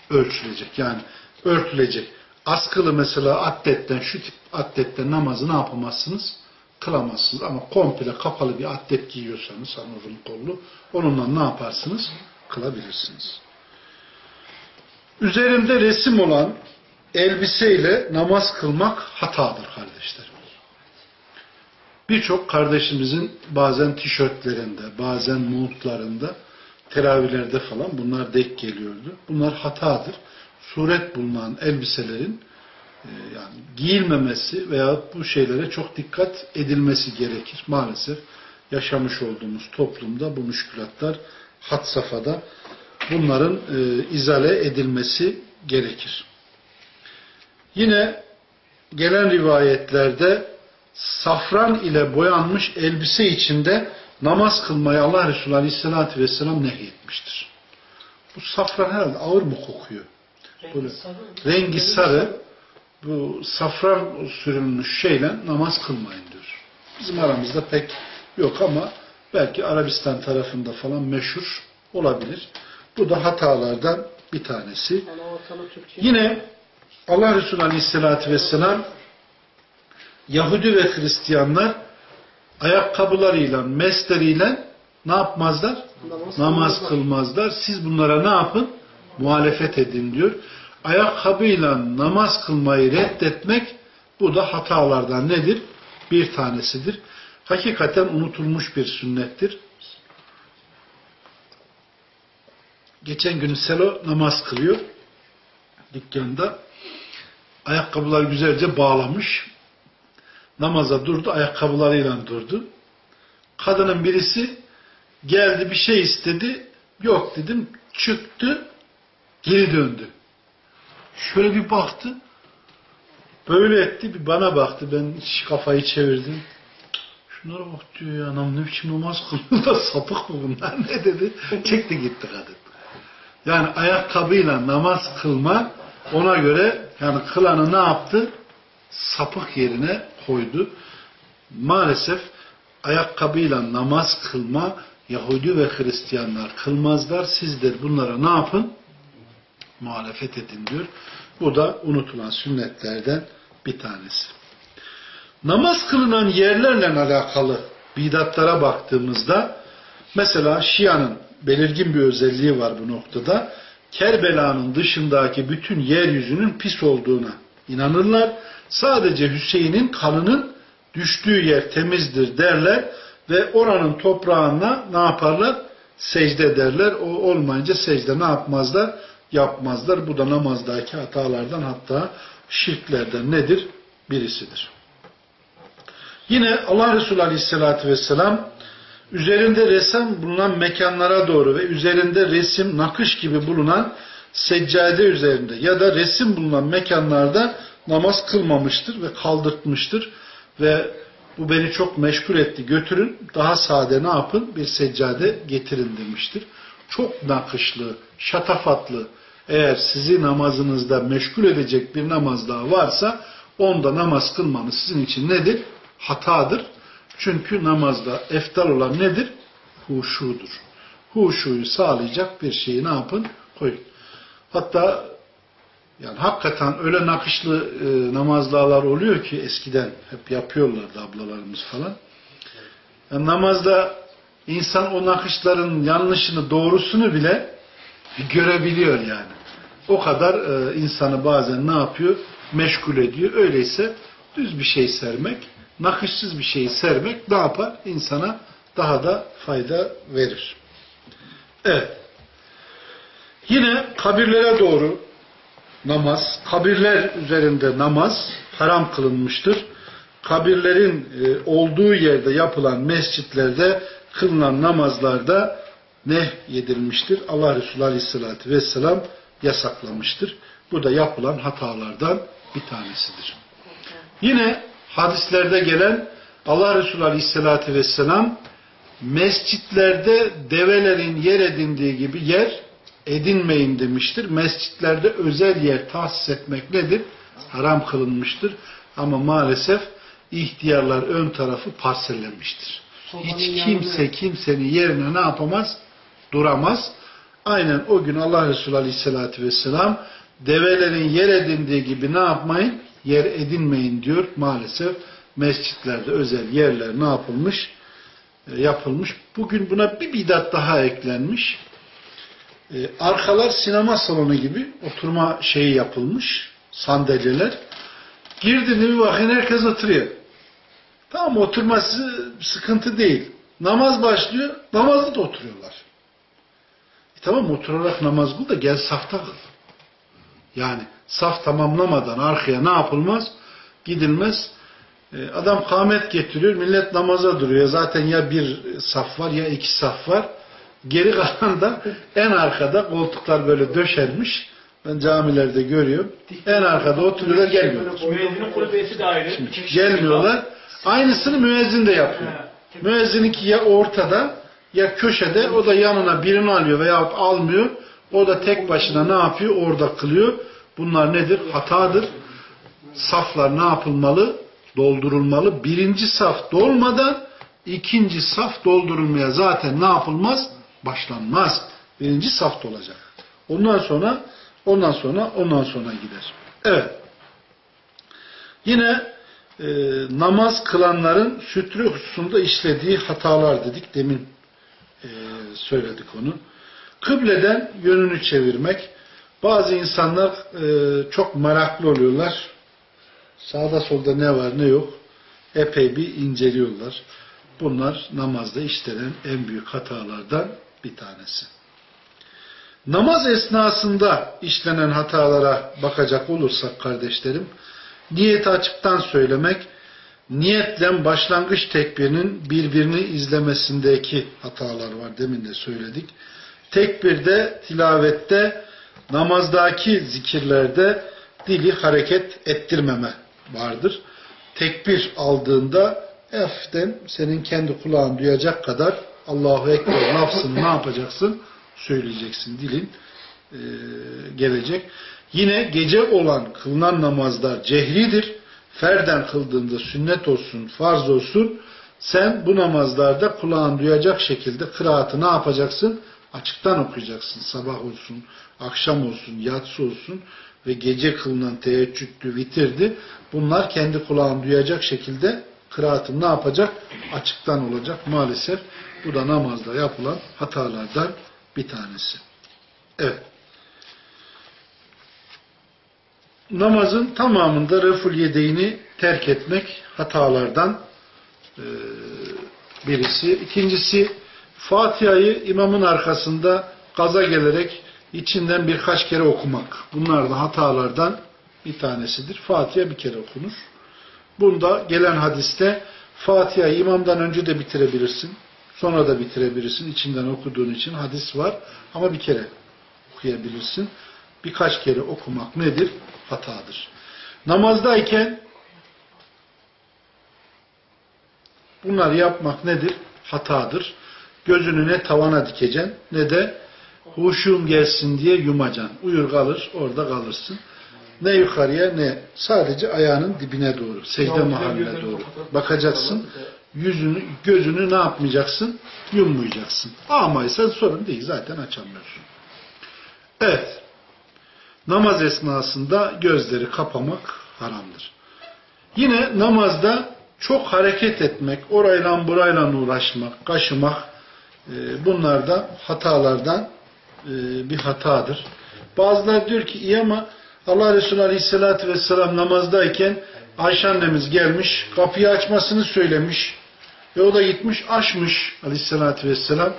A: Ölçülecek. Yani örtülecek. Askılı mesela atletten, şu tip atletten namazı ne yapamazsınız? Kılamazsınız. Ama komple kapalı bir atlet giyiyorsanız, hani uzun kollu, onunla ne yaparsınız? Kılabilirsiniz. Üzerinde resim olan elbiseyle namaz kılmak hatadır kardeşlerim. Birçok kardeşimizin bazen tişörtlerinde, bazen montlarında, teravihlerde falan bunlar denk geliyordu. Bunlar hatadır. Suret bulunan elbiselerin e, yani giyilmemesi veya bu şeylere çok dikkat edilmesi gerekir. Maalesef yaşamış olduğumuz toplumda bu müşkülatlar had safhada bunların e, izale edilmesi gerekir. Yine gelen rivayetlerde safran ile boyanmış elbise içinde namaz kılmayı Allah Resulü Aleyhisselatü Vesselam nehyetmiştir. Bu safran herhalde ağır mı kokuyor? Böyle rengi sarı bu safran sürülmüş şeyle namaz kılmayın diyor. Bizim aramızda pek yok ama belki Arabistan tarafında falan meşhur olabilir. Bu da hatalardan bir tanesi.
C: Türkçe.
A: Yine Allah Resulü Aleyhisselatü Vesselam Yahudi ve Hristiyanlar ayakkabılarıyla, mesleriyle ne yapmazlar?
C: Namaz
A: Namaz
C: kılmazlar.
A: Siz bunlara ne yapın? Muhalefet edin diyor. Ayakkabıyla namaz kılmayı reddetmek bu da hatalardan nedir? Bir tanesidir. Hakikaten unutulmuş bir sünnettir. Geçen gün Selo namaz kılıyor dükkanda. Ayakkabılar güzelce bağlamış. Namaza durdu, ayakkabılarıyla durdu. Kadının birisi geldi bir şey istedi. Yok dedim. Çıktı. Geri döndü. Şöyle bir baktı. Böyle etti. Bir bana baktı. Ben kafayı çevirdim. Şunlara bak diyor ya. Anam ne biçim namaz kılıyor sapık mı bunlar ne dedi. Çekti gitti kadın. Yani ayakkabıyla namaz kılma ona göre yani kılanı ne yaptı? Sapık yerine koydu. Maalesef ayakkabıyla namaz kılma Yahudi ve Hristiyanlar kılmazlar. Sizler bunlara ne yapın? Muhalefet edin diyor. Bu da unutulan sünnetlerden bir tanesi. Namaz kılınan yerlerle alakalı bidatlara baktığımızda mesela Şia'nın belirgin bir özelliği var bu noktada. Kerbela'nın dışındaki bütün yeryüzünün pis olduğuna inanırlar. Sadece Hüseyin'in kanının düştüğü yer temizdir derler ve oranın toprağına ne yaparlar? Secde ederler. O olmayınca secde ne yapmazlar? Yapmazlar. Bu da namazdaki hatalardan hatta şirklerden nedir? Birisidir. Yine Allah Resulü Aleyhisselatü Vesselam üzerinde resim bulunan mekanlara doğru ve üzerinde resim, nakış gibi bulunan seccade üzerinde ya da resim bulunan mekanlarda namaz kılmamıştır ve kaldırtmıştır ve Bu beni çok meşgul etti. Götürün daha sade ne yapın? Bir seccade getirin demiştir. Çok nakışlı, şatafatlı eğer sizi namazınızda meşgul edecek bir namaz daha varsa onda namaz kılmanız sizin için nedir? Hatadır. Çünkü namazda eftal olan nedir? Huşudur. Huşuyu sağlayacak bir şeyi ne yapın? Koyun. Hatta yani hakikaten öyle nakışlı e, namazlar oluyor ki eskiden hep yapıyorlardı ablalarımız falan. Yani namazda insan o nakışların yanlışını, doğrusunu bile görebiliyor yani. O kadar e, insanı bazen ne yapıyor? Meşgul ediyor. Öyleyse düz bir şey sermek, nakışsız bir şeyi sermek ne yapar? İnsana daha da fayda verir. Evet. Yine kabirlere doğru namaz, kabirler üzerinde namaz haram kılınmıştır. Kabirlerin e, olduğu yerde yapılan mescitlerde kılınan namazlarda ne yedilmiştir? Allah Resulü Aleyhisselatü Vesselam yasaklamıştır. Bu da yapılan hatalardan bir tanesidir. Yine hadislerde gelen Allah Resulü Aleyhisselatü Vesselam mescitlerde develerin yer edindiği gibi yer edinmeyin demiştir. Mescitlerde özel yer tahsis etmek nedir? Haram kılınmıştır. Ama maalesef ihtiyarlar ön tarafı parsellenmiştir. Hiç kimse kimsenin yerine ne yapamaz? Duramaz. Aynen o gün Allah Resulü Aleyhisselatü Vesselam develerin yer edindiği gibi ne yapmayın? Yer edinmeyin diyor. Maalesef mescitlerde özel yerler ne yapılmış? E, yapılmış. Bugün buna bir bidat daha eklenmiş. E, arkalar sinema salonu gibi oturma şeyi yapılmış. Sandalyeler. Girdiğinde bir bakın herkes oturuyor. Tamam oturması sıkıntı değil. Namaz başlıyor. Namazda da oturuyorlar. E tamam oturarak namaz kıl da gel safta kıl. Yani saf tamamlamadan arkaya ne yapılmaz? Gidilmez. E, adam kâmet getiriyor. Millet namaza duruyor. Zaten ya bir saf var ya iki saf var. Geri kalan da en arkada koltuklar böyle döşenmiş. Ben camilerde görüyorum. En arkada oturuyorlar gelmiyorlar.
B: Müezzinin kulübesi de ayrı.
A: Gelmiyorlar. Aynısını müezzin de yapıyor. Müezzininki ya ortada ya köşede o da yanına birini alıyor veya almıyor. O da tek başına ne yapıyor? Orada kılıyor. Bunlar nedir? Hatadır. Saflar ne yapılmalı? Doldurulmalı. Birinci saf dolmadan ikinci saf doldurulmaya zaten ne yapılmaz? Başlanmaz. Birinci saf dolacak. Ondan sonra ondan sonra ondan sonra gider. Evet. Yine e, namaz kılanların sütre hususunda işlediği hatalar dedik. Demin e, söyledik onu. Kıbleden yönünü çevirmek. Bazı insanlar e, çok meraklı oluyorlar. Sağda solda ne var ne yok. Epey bir inceliyorlar. Bunlar namazda işlenen en büyük hatalardan bir tanesi. Namaz esnasında işlenen hatalara bakacak olursak kardeşlerim, niyeti açıktan söylemek, niyetle başlangıç tekbirinin birbirini izlemesindeki hatalar var. Demin de söyledik. Tekbirde, tilavette, namazdaki zikirlerde dili hareket ettirmeme vardır. Tekbir aldığında hafiften senin kendi kulağın duyacak kadar Allahu Ekber lafzını ne yapacaksın? Söyleyeceksin. Dilin e, gelecek. Yine gece olan kılınan namazlar cehridir. Ferden kıldığında sünnet olsun, farz olsun. Sen bu namazlarda kulağın duyacak şekilde kıraatı ne yapacaksın? Açıktan okuyacaksın. Sabah olsun, akşam olsun, yatsı olsun ve gece kılınan teheccüddü, vitirdi. Bunlar kendi kulağın duyacak şekilde kıraatın ne yapacak? Açıktan olacak. Maalesef bu da namazda yapılan hatalardan bir tanesi. Evet. Namazın tamamında reful yedeğini terk etmek hatalardan e, birisi. İkincisi Fatiha'yı imamın arkasında gaza gelerek içinden birkaç kere okumak. Bunlar da hatalardan bir tanesidir. Fatiha bir kere okunur. Bunda gelen hadiste Fatiha'yı imamdan önce de bitirebilirsin. Sonra da bitirebilirsin. İçinden okuduğun için hadis var. Ama bir kere okuyabilirsin. Birkaç kere okumak nedir? Hatadır. Namazdayken Bunları yapmak nedir? Hatadır. Gözünü ne tavana dikeceksin ne de huşum gelsin diye yumacaksın. Uyur kalır, orada kalırsın. Ne yukarıya ne sadece ayağının dibine doğru, secde mahalline doğru bakacaksın. Yüzünü, gözünü ne yapmayacaksın? Yummayacaksın. Amaysan sorun değil. Zaten açamıyorsun. Evet. Namaz esnasında gözleri kapamak haramdır. Yine namazda çok hareket etmek, orayla burayla uğraşmak, kaşımak e, bunlar da hatalardan bir hatadır. Bazıları diyor ki iyi ama Allah Resulü Aleyhisselatü Vesselam namazdayken Ayşe annemiz gelmiş, kapıyı açmasını söylemiş. Ve o da gitmiş açmış Aleyhisselatü Vesselam.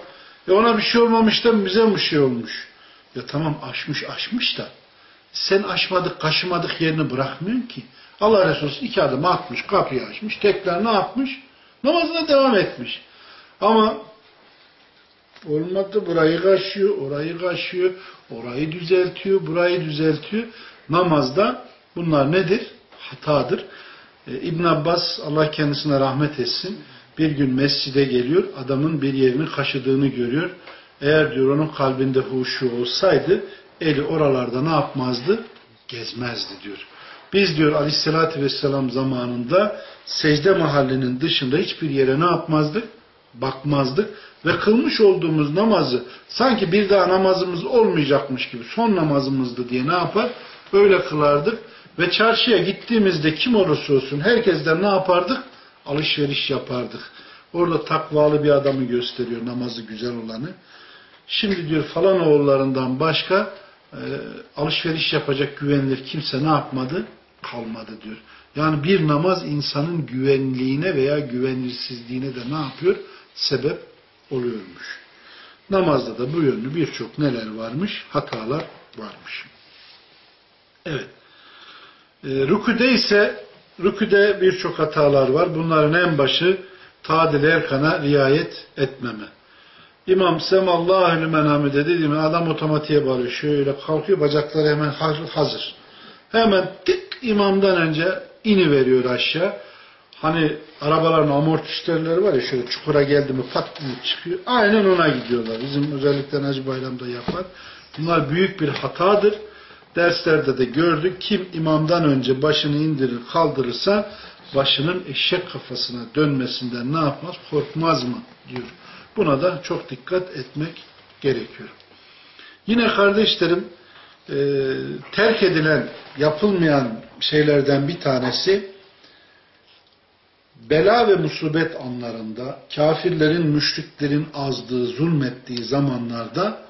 A: E ona bir şey olmamış da bize bir şey olmuş. Ya tamam açmış açmış da sen açmadık kaşımadık yerini bırakmıyorsun ki. Allah Resulü iki adım atmış, kapıyı açmış, tekrar ne yapmış? Namazına devam etmiş. Ama olmadı burayı kaşıyor, orayı kaşıyor, orayı düzeltiyor, burayı düzeltiyor. Namazda bunlar nedir? Hatadır. Ee, İbn Abbas Allah kendisine rahmet etsin. Bir gün mescide geliyor, adamın bir yerini kaşıdığını görüyor. Eğer diyor onun kalbinde huşu olsaydı eli oralarda ne yapmazdı? Gezmezdi diyor. Biz diyor aleyhissalatü vesselam zamanında secde mahallinin dışında hiçbir yere ne yapmazdık? Bakmazdık. Ve kılmış olduğumuz namazı sanki bir daha namazımız olmayacakmış gibi son namazımızdı diye ne yapar? Öyle kılardık. Ve çarşıya gittiğimizde kim olursa olsun herkesten ne yapardık? Alışveriş yapardık. Orada takvalı bir adamı gösteriyor namazı güzel olanı. Şimdi diyor falan oğullarından başka e, alışveriş yapacak güvenilir kimse ne yapmadı? Kalmadı diyor. Yani bir namaz insanın güvenliğine veya güvenlirsizliğine de ne yapıyor? Sebep oluyormuş. Namazda da bu yönlü birçok neler varmış? Hatalar varmış. Evet. E, rüküde ise rüküde birçok hatalar var. Bunların en başı tadil erkana riayet etmeme. İmam Semallahu lümen hamide dedi mi adam otomatiğe bağlıyor. Şöyle kalkıyor bacakları hemen hazır. Hemen tık imamdan önce ini veriyor aşağı. Hani arabaların amortisörleri var ya şöyle çukura geldi mi pat diye çıkıyor. Aynen ona gidiyorlar. Bizim özellikle Hacı Bayram'da yapar. Bunlar büyük bir hatadır. Derslerde de gördük. Kim imamdan önce başını indirir kaldırırsa başının eşek kafasına dönmesinden ne yapmaz? Korkmaz mı? diyor. Buna da çok dikkat etmek gerekiyor. Yine kardeşlerim e, terk edilen, yapılmayan şeylerden bir tanesi bela ve musibet anlarında kafirlerin, müşriklerin azdığı, zulmettiği zamanlarda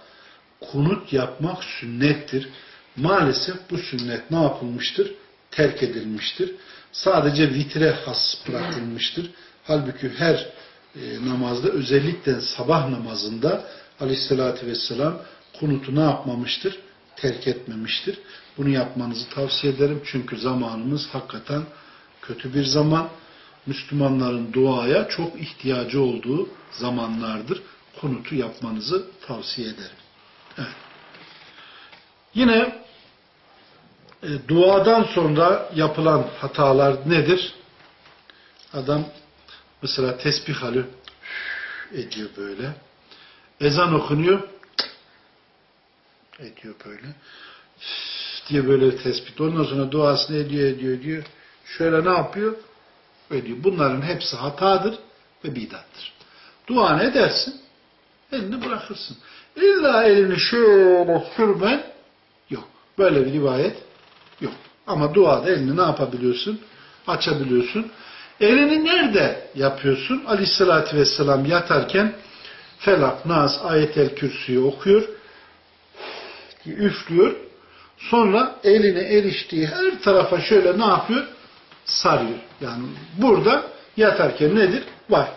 A: kunut yapmak sünnettir. Maalesef bu sünnet ne yapılmıştır? Terk edilmiştir. Sadece vitre has bırakılmıştır. Halbuki her e, namazda özellikle sabah namazında aleyhissalatü vesselam kunutu ne yapmamıştır? Terk etmemiştir. Bunu yapmanızı tavsiye ederim. Çünkü zamanımız hakikaten kötü bir zaman. Müslümanların duaya çok ihtiyacı olduğu zamanlardır. Kunutu yapmanızı tavsiye ederim. Evet. Yine e, duadan sonra yapılan hatalar nedir? Adam mesela tesbih alıyor ediyor böyle. Ezan okunuyor ediyor böyle. diye böyle tespit. Ondan sonra duasını ediyor, ediyor, ediyor. Şöyle ne yapıyor? Ediyor. Bunların hepsi hatadır ve bidattır. Dua ne edersin? Elini bırakırsın. İlla elini şöyle sürmen yok. Böyle bir rivayet yok. Ama duada elini ne yapabiliyorsun? Açabiliyorsun. Elini nerede yapıyorsun? Aleyhissalatü vesselam yatarken Felak, Nas, Ayetel Kürsü'yü okuyor. Üflüyor. Sonra eline eriştiği her tarafa şöyle ne yapıyor? Sarıyor. Yani burada yatarken nedir? Var.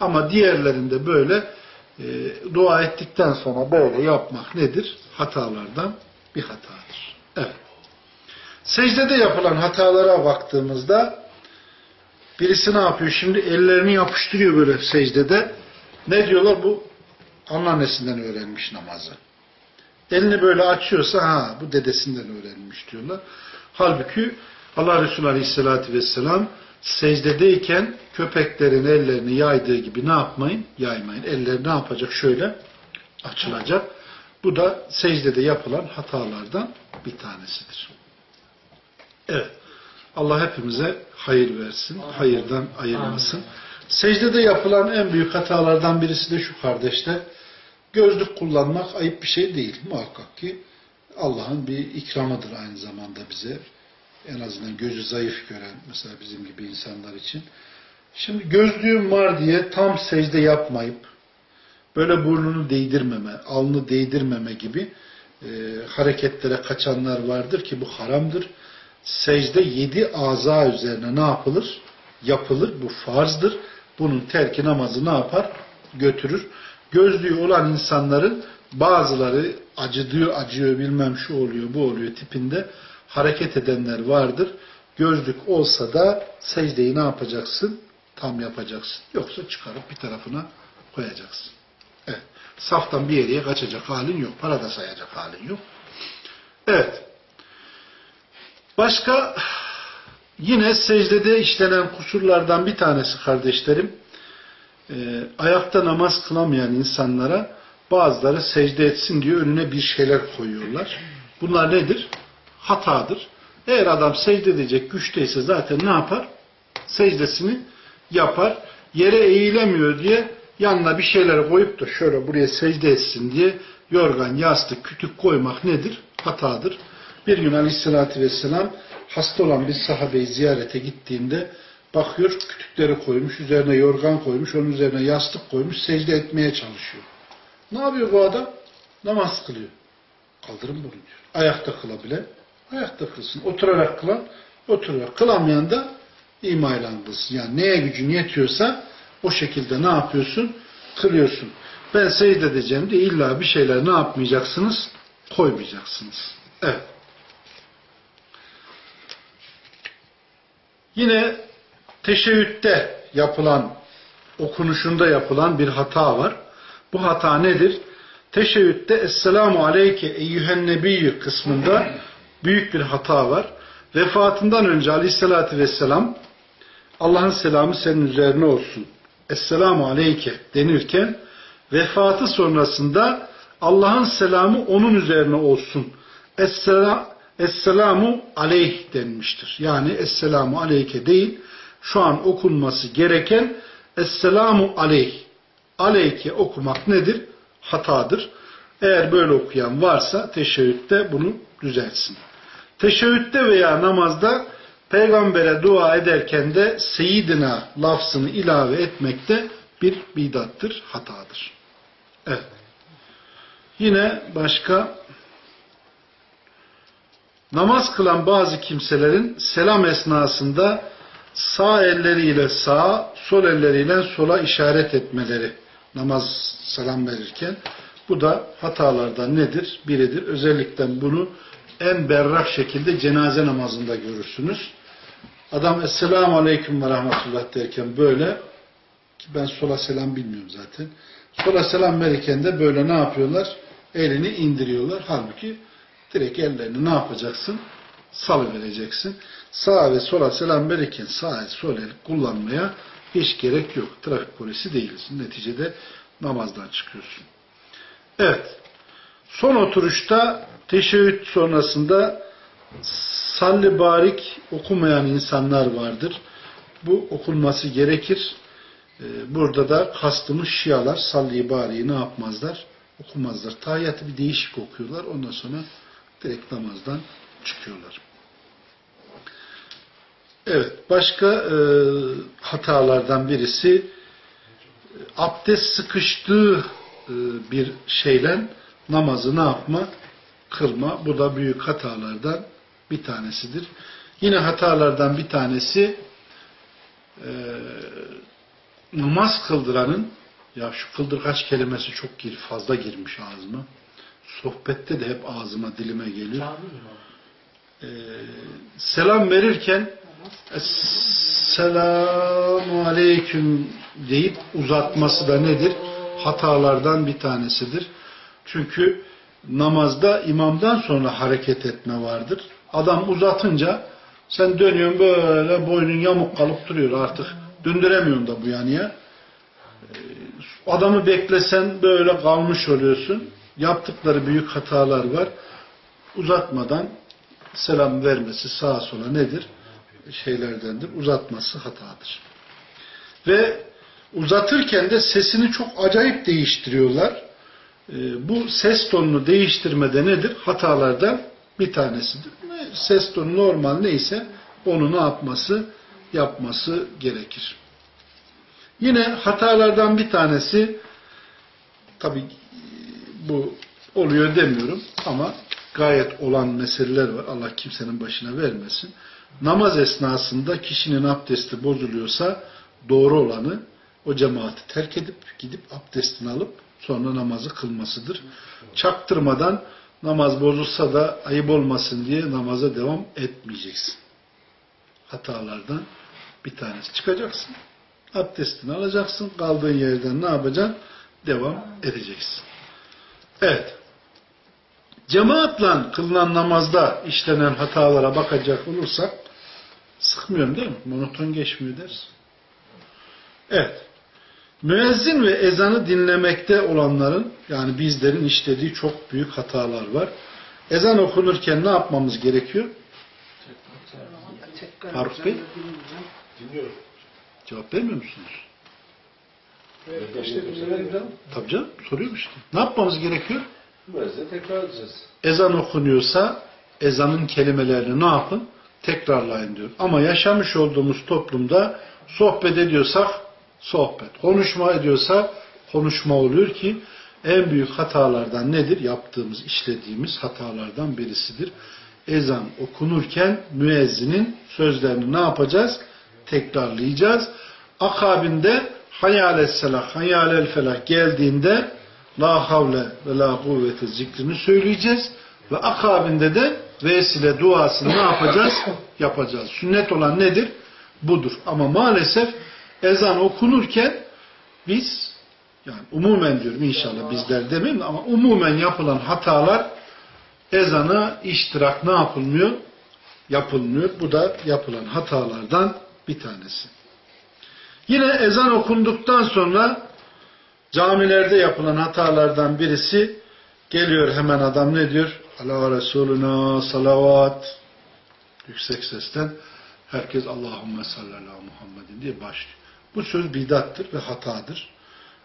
A: Ama diğerlerinde böyle e, dua ettikten sonra böyle yapmak nedir? Hatalardan bir hatadır. Evet. Secdede yapılan hatalara baktığımızda birisi ne yapıyor? Şimdi ellerini yapıştırıyor böyle secdede. Ne diyorlar? Bu anneannesinden öğrenmiş namazı. Elini böyle açıyorsa ha bu dedesinden öğrenmiş diyorlar. Halbuki Allah Resulü Aleyhisselatü Vesselam secdedeyken köpeklerin ellerini yaydığı gibi ne yapmayın? Yaymayın. Elleri ne yapacak? Şöyle açılacak. Bu da secdede yapılan hatalardan bir tanesidir. Evet. Allah hepimize hayır versin. Hayırdan ayırmasın. Secdede yapılan en büyük hatalardan birisi de şu kardeşler. Gözlük kullanmak ayıp bir şey değil. Muhakkak ki Allah'ın bir ikramıdır aynı zamanda bize. En azından gözü zayıf gören mesela bizim gibi insanlar için. Şimdi gözlüğüm var diye tam secde yapmayıp böyle burnunu değdirmeme, alnı değdirmeme gibi e, hareketlere kaçanlar vardır ki bu haramdır. Secde yedi aza üzerine ne yapılır? Yapılır. Bu farzdır. Bunun terki namazı ne yapar? Götürür. Gözlüğü olan insanların bazıları acıdıyor, acıyor, bilmem şu oluyor, bu oluyor tipinde hareket edenler vardır. Gözlük olsa da secdeyi ne yapacaksın? Tam yapacaksın. Yoksa çıkarıp bir tarafına koyacaksın. Evet. Saftan bir yere kaçacak halin yok. Para da sayacak halin yok. Evet. Başka yine secdede işlenen kusurlardan bir tanesi kardeşlerim. E, ayakta namaz kılamayan insanlara bazıları secde etsin diye önüne bir şeyler koyuyorlar. Bunlar nedir? Hatadır. Eğer adam secde edecek güçteyse zaten ne yapar? Secdesini yapar. Yere eğilemiyor diye yanına bir şeyler koyup da şöyle buraya secde etsin diye yorgan, yastık, kütük koymak nedir? Hatadır. Bir gün aleyhissalatü vesselam hasta olan bir sahabeyi ziyarete gittiğinde bakıyor kütükleri koymuş, üzerine yorgan koymuş, onun üzerine yastık koymuş, secde etmeye çalışıyor. Ne yapıyor bu adam? Namaz kılıyor. Kaldırın bunu diyor. Ayakta kılabilen, ayakta kılsın. Oturarak kılan, oturarak. Kılamayan da imayla kılsın. Yani neye gücün yetiyorsa o şekilde ne yapıyorsun? Kılıyorsun. Ben secde edeceğim de illa bir şeyler ne yapmayacaksınız? Koymayacaksınız. Evet. Yine teşeğütte yapılan, okunuşunda yapılan bir hata var. Bu hata nedir? Teşeğütte Esselamu Aleyke Eyyühen Nebiyyü kısmında büyük bir hata var. Vefatından önce Aleyhisselatü Vesselam Allah'ın selamı senin üzerine olsun. Esselamu Aleyke denirken vefatı sonrasında Allah'ın selamı onun üzerine olsun. Esselam, Esselamu aleyh denmiştir. Yani Esselamu aleyke değil, şu an okunması gereken Esselamu aleyh. Aleyke okumak nedir? Hatadır. Eğer böyle okuyan varsa teşeğütte bunu düzeltsin. Teşeğütte veya namazda peygambere dua ederken de Seyyidina lafzını ilave etmekte bir bidattır, hatadır. Evet. Yine başka namaz kılan bazı kimselerin selam esnasında sağ elleriyle sağa, sol elleriyle sola işaret etmeleri namaz selam verirken bu da hatalardan nedir? Biridir. Özellikle bunu en berrak şekilde cenaze namazında görürsünüz. Adam Esselamu Aleyküm ve Rahmetullah derken böyle ki ben sola selam bilmiyorum zaten. Sola selam verirken de böyle ne yapıyorlar? Elini indiriyorlar. Halbuki direkt ellerini ne yapacaksın? Salı vereceksin. Sağa ve sola selam verirken sağ el, sol el kullanmaya hiç gerek yok. Trafik polisi değilsin. Neticede namazdan çıkıyorsun. Evet. Son oturuşta teşeğüt sonrasında salli barik okumayan insanlar vardır. Bu okunması gerekir. Ee, burada da kastımız şialar salli bariyi ne yapmazlar? Okumazlar. Tahiyyatı bir değişik okuyorlar. Ondan sonra direkt namazdan çıkıyorlar. Evet. Başka e, hatalardan birisi abdest sıkıştığı e, bir şeyle namazı ne yapma? Kılma. Bu da büyük hatalardan bir tanesidir. Yine hatalardan bir tanesi e, namaz kıldıranın ya şu kıldırgaç kelimesi çok gir, fazla girmiş ağzıma. Sohbette de hep ağzıma dilime geliyor. Ee, selam verirken Esselamu Aleyküm deyip uzatması da nedir? Hatalardan bir tanesidir. Çünkü namazda imamdan sonra hareket etme vardır. Adam uzatınca Sen dönüyorsun böyle boynun yamuk kalıp duruyor artık. Döndüremiyorsun da bu yanıya. Ee, Adamı beklesen böyle kalmış oluyorsun. Yaptıkları büyük hatalar var. Uzatmadan selam vermesi sağa sola nedir? Şeylerdendir. Uzatması hatadır. Ve uzatırken de sesini çok acayip değiştiriyorlar. Ee, bu ses tonunu değiştirmede nedir? Hatalardan bir tanesidir. Ses tonu normal neyse onu ne yapması? Yapması gerekir. Yine hatalardan bir tanesi tabi bu oluyor demiyorum ama gayet olan meseleler var. Allah kimsenin başına vermesin. Namaz esnasında kişinin abdesti bozuluyorsa doğru olanı o cemaati terk edip gidip abdestini alıp sonra namazı kılmasıdır. Çaktırmadan namaz bozulsa da ayıp olmasın diye namaza devam etmeyeceksin. Hatalardan bir tanesi. Çıkacaksın. Abdestini alacaksın. Kaldığın yerden ne yapacaksın? Devam edeceksin. Evet. Cemaatle kılınan namazda işlenen hatalara bakacak olursak sıkmıyorum değil mi? Monoton geçmiyor dersin. Evet. Müezzin ve ezanı dinlemekte olanların yani bizlerin işlediği çok büyük hatalar var. Ezan okunurken ne yapmamız gerekiyor?
C: Tekrar
A: Faruk Bey?
D: Dinliyorum.
A: Cevap vermiyor musunuz?
C: Evet, işte bizlerden
A: Tabii canım soruyorum işte. Ne yapmamız gerekiyor?
D: Müezzin tekrar edeceğiz.
A: Ezan okunuyorsa ezanın kelimelerini ne yapın? Tekrarlayın diyor. Ama yaşamış olduğumuz toplumda sohbet ediyorsak sohbet, konuşma ediyorsa konuşma oluyor ki en büyük hatalardan nedir? Yaptığımız, işlediğimiz hatalardan birisidir. Ezan okunurken müezzinin sözlerini ne yapacağız? Tekrarlayacağız. Akabinde hayal selah, hayal felah geldiğinde la havle ve la kuvvete zikrini söyleyeceğiz ve akabinde de vesile duasını ne yapacağız? Yapacağız. Sünnet olan nedir? Budur. Ama maalesef ezan okunurken biz yani umumen diyorum inşallah bizler demeyeyim ama umumen yapılan hatalar ezana iştirak ne yapılmıyor? Yapılmıyor. Bu da yapılan hatalardan bir tanesi. Yine ezan okunduktan sonra camilerde yapılan hatalardan birisi geliyor hemen adam ne diyor? Allah Resuluna salavat yüksek sesten herkes Allahümme sallallahu Muhammedin diye başlıyor. Bu söz bidattır ve hatadır.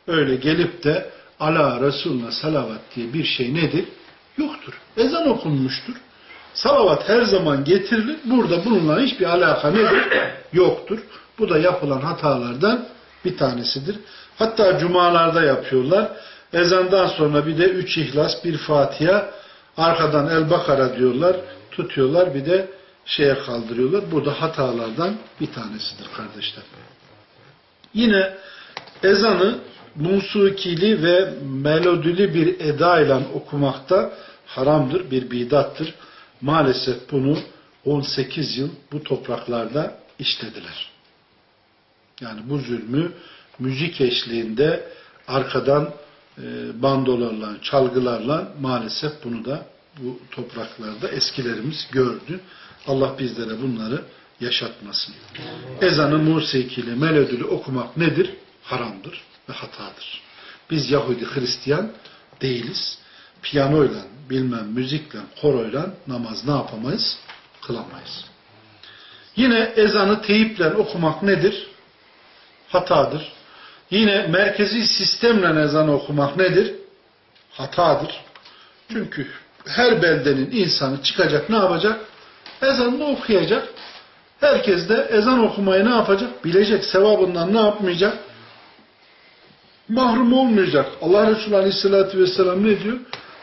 A: Öyle gelip de ala Resulüne salavat diye bir şey nedir? Yoktur. Ezan okunmuştur. Salavat her zaman getirilir. Burada bununla hiçbir alaka nedir? Yoktur. Bu da yapılan hatalardan bir tanesidir. Hatta cumalarda yapıyorlar. Ezandan sonra bir de üç ihlas, bir Fatiha, arkadan El Bakara diyorlar, tutuyorlar, bir de şeye kaldırıyorlar. Bu da hatalardan bir tanesidir kardeşler. Yine ezanı musukili ve melodili bir eda ile okumakta haramdır, bir bidattır. Maalesef bunu 18 yıl bu topraklarda işlediler. Yani bu zulmü müzik eşliğinde arkadan e, bandolarla, çalgılarla maalesef bunu da bu topraklarda eskilerimiz gördü. Allah bizlere bunları yaşatmasın. Ezanı musikiyle, melodili okumak nedir? Haramdır ve hatadır. Biz Yahudi, Hristiyan değiliz. Piyanoyla, bilmem müzikle, koroyla namaz ne yapamayız? Kılamayız. Yine ezanı teyiple okumak nedir? Hatadır. Yine merkezi sistemle ezan okumak nedir? Hatadır. Çünkü her beldenin insanı çıkacak ne yapacak? Ezanını okuyacak. Herkes de ezan okumayı ne yapacak? Bilecek. Sevabından ne yapmayacak? Mahrum olmayacak. Allah Resulü Aleyhisselatü Vesselam ne diyor?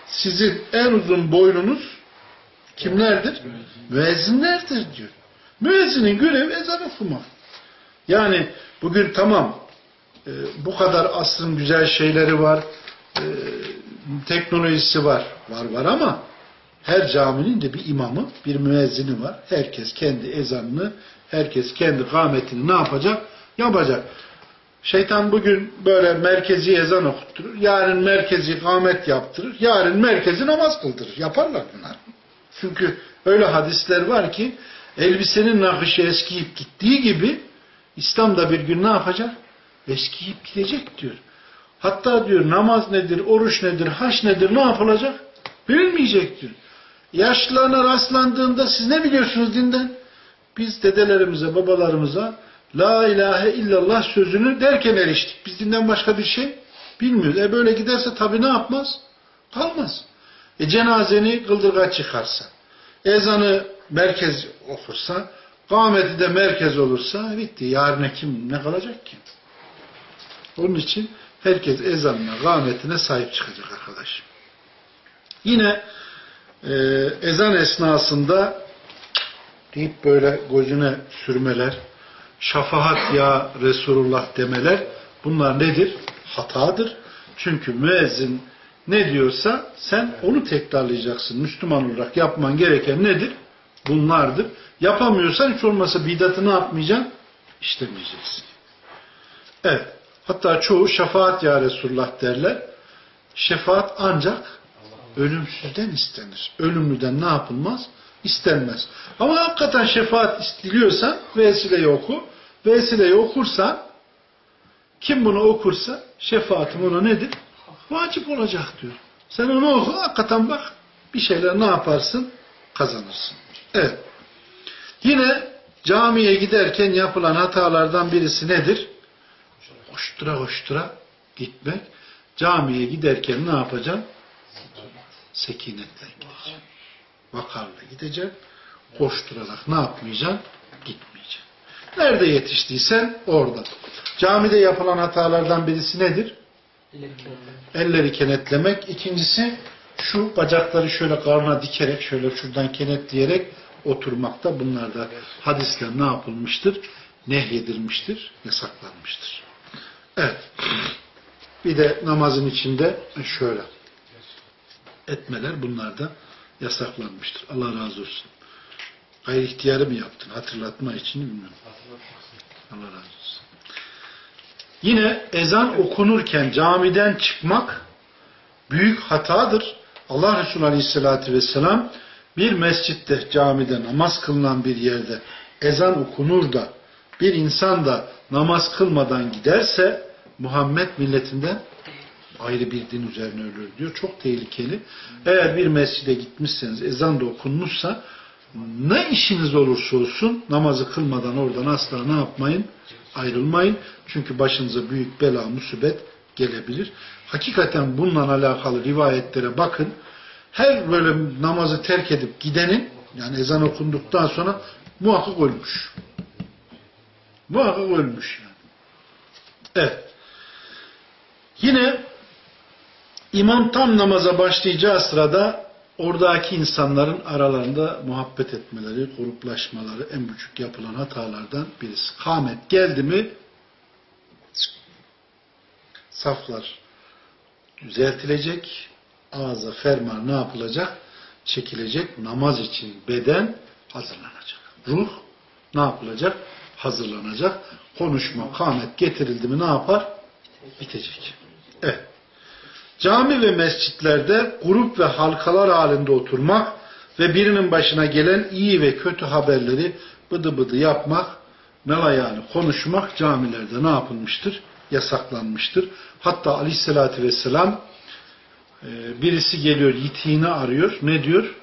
A: Sizin en uzun boynunuz kimlerdir? Müezzinlerdir diyor. Müezzinin görevi ezan okumak. Yani bugün tamam e, bu kadar asrın güzel şeyleri var, e, teknolojisi var, var var ama her caminin de bir imamı, bir müezzini var. Herkes kendi ezanını, herkes kendi kâmetini ne yapacak? Yapacak. Şeytan bugün böyle merkezi ezan okutturur. Yarın merkezi kâmet yaptırır. Yarın merkezi namaz kıldırır. Yaparlar bunlar. Çünkü öyle hadisler var ki Elbisenin nakışı eskiyip gittiği gibi İslam da bir gün ne yapacak? Eskiyip gidecek diyor. Hatta diyor namaz nedir, oruç nedir, haç nedir, ne yapılacak? Bilinmeyecek diyor. Yaşlılarına rastlandığında siz ne biliyorsunuz dinden? Biz dedelerimize, babalarımıza La ilahe illallah sözünü derken eriştik. Biz dinden başka bir şey bilmiyoruz. E böyle giderse tabii ne yapmaz? Kalmaz. E cenazeni kıldırga çıkarsa, ezanı merkez okursa, kâmeti de merkez olursa bitti. Yarına kim ne kalacak ki? Onun için herkes ezanına, kâmetine sahip çıkacak arkadaşım. Yine e, ezan esnasında deyip böyle gözüne sürmeler, şafahat ya Resulullah demeler bunlar nedir? Hatadır. Çünkü müezzin ne diyorsa sen onu tekrarlayacaksın. Müslüman olarak yapman gereken nedir? Bunlardır. Yapamıyorsan hiç olmasa bidatı ne yapmayacaksın? İşlemeyeceksin. Evet. Hatta çoğu şefaat ya Resulullah derler. Şefaat ancak ölümsüzden istenir. Ölümlüden ne yapılmaz? İstenmez. Ama hakikaten şefaat istiliyorsan vesileyi oku. Vesileyi okursan kim bunu okursa şefaatim ona nedir? Vacip olacak diyor. Sen onu oku hakikaten bak bir şeyler ne yaparsın? Kazanırsın. Evet. Yine camiye giderken yapılan hatalardan birisi nedir? Koştura koştura gitmek. Camiye giderken ne yapacaksın? Sekinetle gideceksin. Vakarla gideceksin. Koşturarak ne yapmayacaksın? Gitmeyeceksin. Nerede yetiştiysen orada. Camide yapılan hatalardan birisi nedir? Elleri kenetlemek. İkincisi şu bacakları şöyle karnına dikerek şöyle şuradan kenetleyerek oturmakta. Bunlar da hadisle ne yapılmıştır? Nehyedilmiştir, yasaklanmıştır. Evet. Bir de namazın içinde şöyle etmeler bunlar da yasaklanmıştır. Allah razı olsun. Gayri ihtiyarı mı yaptın? Hatırlatma için bilmiyorum. Allah razı olsun. Yine ezan okunurken camiden çıkmak büyük hatadır. Allah Resulü Aleyhisselatü Vesselam bir mescitte, camide, namaz kılınan bir yerde ezan okunur da bir insan da namaz kılmadan giderse Muhammed milletinden ayrı bir din üzerine ölür diyor. Çok tehlikeli. Eğer bir mescide gitmişseniz, ezan da okunmuşsa ne işiniz olursa olsun namazı kılmadan oradan asla ne yapmayın? Ayrılmayın. Çünkü başınıza büyük bela, musibet gelebilir. Hakikaten bununla alakalı rivayetlere bakın. Her böyle namazı terk edip gidenin yani ezan okunduktan sonra muhakkak ölmüş. Muhakkak ölmüş yani. Evet. Yine imam tam namaza başlayacağı sırada oradaki insanların aralarında muhabbet etmeleri, gruplaşmaları en büyük yapılan hatalardan birisi. Kâmet geldi mi saflar düzeltilecek, ağza ferman ne yapılacak? Çekilecek. Namaz için beden hazırlanacak. Ruh ne yapılacak? Hazırlanacak. Konuşma, kâmet getirildi mi ne yapar? Bitecek. Evet. Cami ve mescitlerde grup ve halkalar halinde oturmak ve birinin başına gelen iyi ve kötü haberleri bıdı bıdı yapmak, mela yani konuşmak camilerde ne yapılmıştır? Yasaklanmıştır. Hatta aleyhissalatü vesselam e, birisi geliyor yitiğini arıyor. Ne diyor?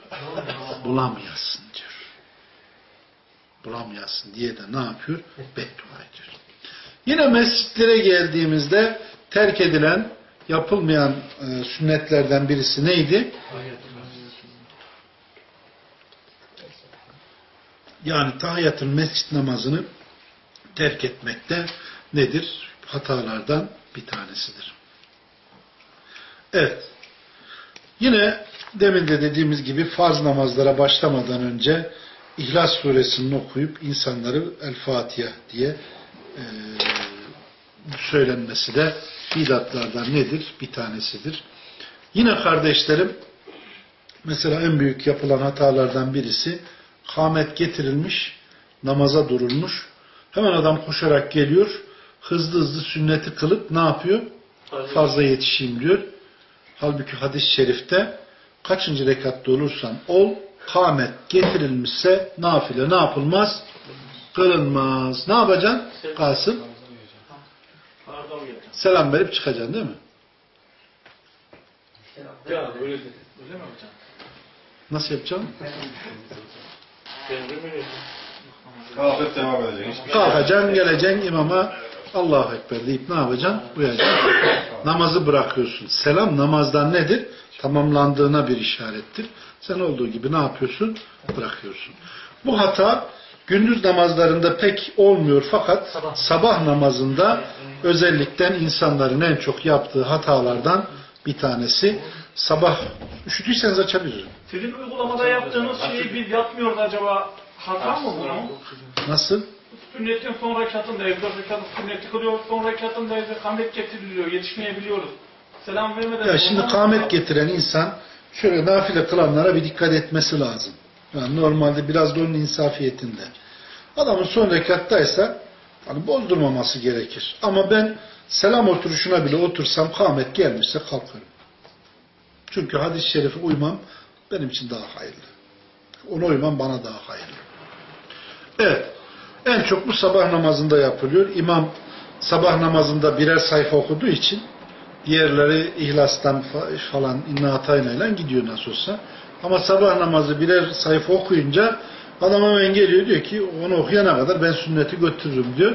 A: Bulamayasın diyor. Bulamayasın diye de ne yapıyor? Beddua ediyor. Yine mescitlere geldiğimizde terk edilen yapılmayan e, sünnetlerden birisi neydi? Yani tahiyyatın mescit namazını terk etmekte nedir? Hatalardan bir tanesidir. Evet. Yine demin de dediğimiz gibi farz namazlara başlamadan önce İhlas suresini okuyup insanları El Fatiha diye e, söylenmesi de bidatlardan nedir? Bir tanesidir. Yine kardeşlerim mesela en büyük yapılan hatalardan birisi kâmet getirilmiş, namaza durulmuş. Hemen adam koşarak geliyor. Hızlı hızlı sünneti kılıp ne yapıyor? Fazla yetişeyim diyor. Halbuki hadis-i şerifte kaçıncı rekatta olursan ol kâmet getirilmişse nafile ne yapılmaz? Kılınmaz. Ne yapacaksın? Kasım? Selam verip çıkacaksın değil mi?
B: Ya öyle mi hocam?
A: Nasıl yapacaksın?
C: Kalkıp devam edecek. Hiçbir şey
A: Kalkacaksın, geleceksin imama Allahu Ekber deyip ne yapacaksın? Uyacaksın. Namazı bırakıyorsun. Selam namazdan nedir? Tamamlandığına bir işarettir. Sen olduğu gibi ne yapıyorsun? Bırakıyorsun. Bu hata gündüz namazlarında pek olmuyor fakat sabah namazında özellikle insanların en çok yaptığı hatalardan bir tanesi. Sabah üşütüyseniz açabilirim.
B: Sizin uygulamada yaptığınız şeyi biz yapmıyoruz acaba hata mı bu?
A: Nasıl?
B: Sünnetin son rekatındayız. Dört rekatı sünneti kılıyoruz. Son rekatındayız. ve Kamet getiriliyor. Yetişmeyebiliyoruz. Selam vermeden...
A: Ya şimdi kâmet getiren insan şöyle nafile kılanlara bir dikkat etmesi lazım. Yani normalde biraz da onun insafiyetinde. Adamın son rekattaysa hani bozdurmaması gerekir. Ama ben selam oturuşuna bile otursam kâmet gelmişse kalkarım. Çünkü hadis-i şerife uymam benim için daha hayırlı. Ona uymam bana daha hayırlı. Evet. En çok bu sabah namazında yapılıyor. İmam sabah namazında birer sayfa okuduğu için diğerleri ihlastan fa- falan inna hatayla gidiyor nasıl olsa. Ama sabah namazı birer sayfa okuyunca adam hemen geliyor diyor ki onu okuyana kadar ben sünneti götürürüm diyor.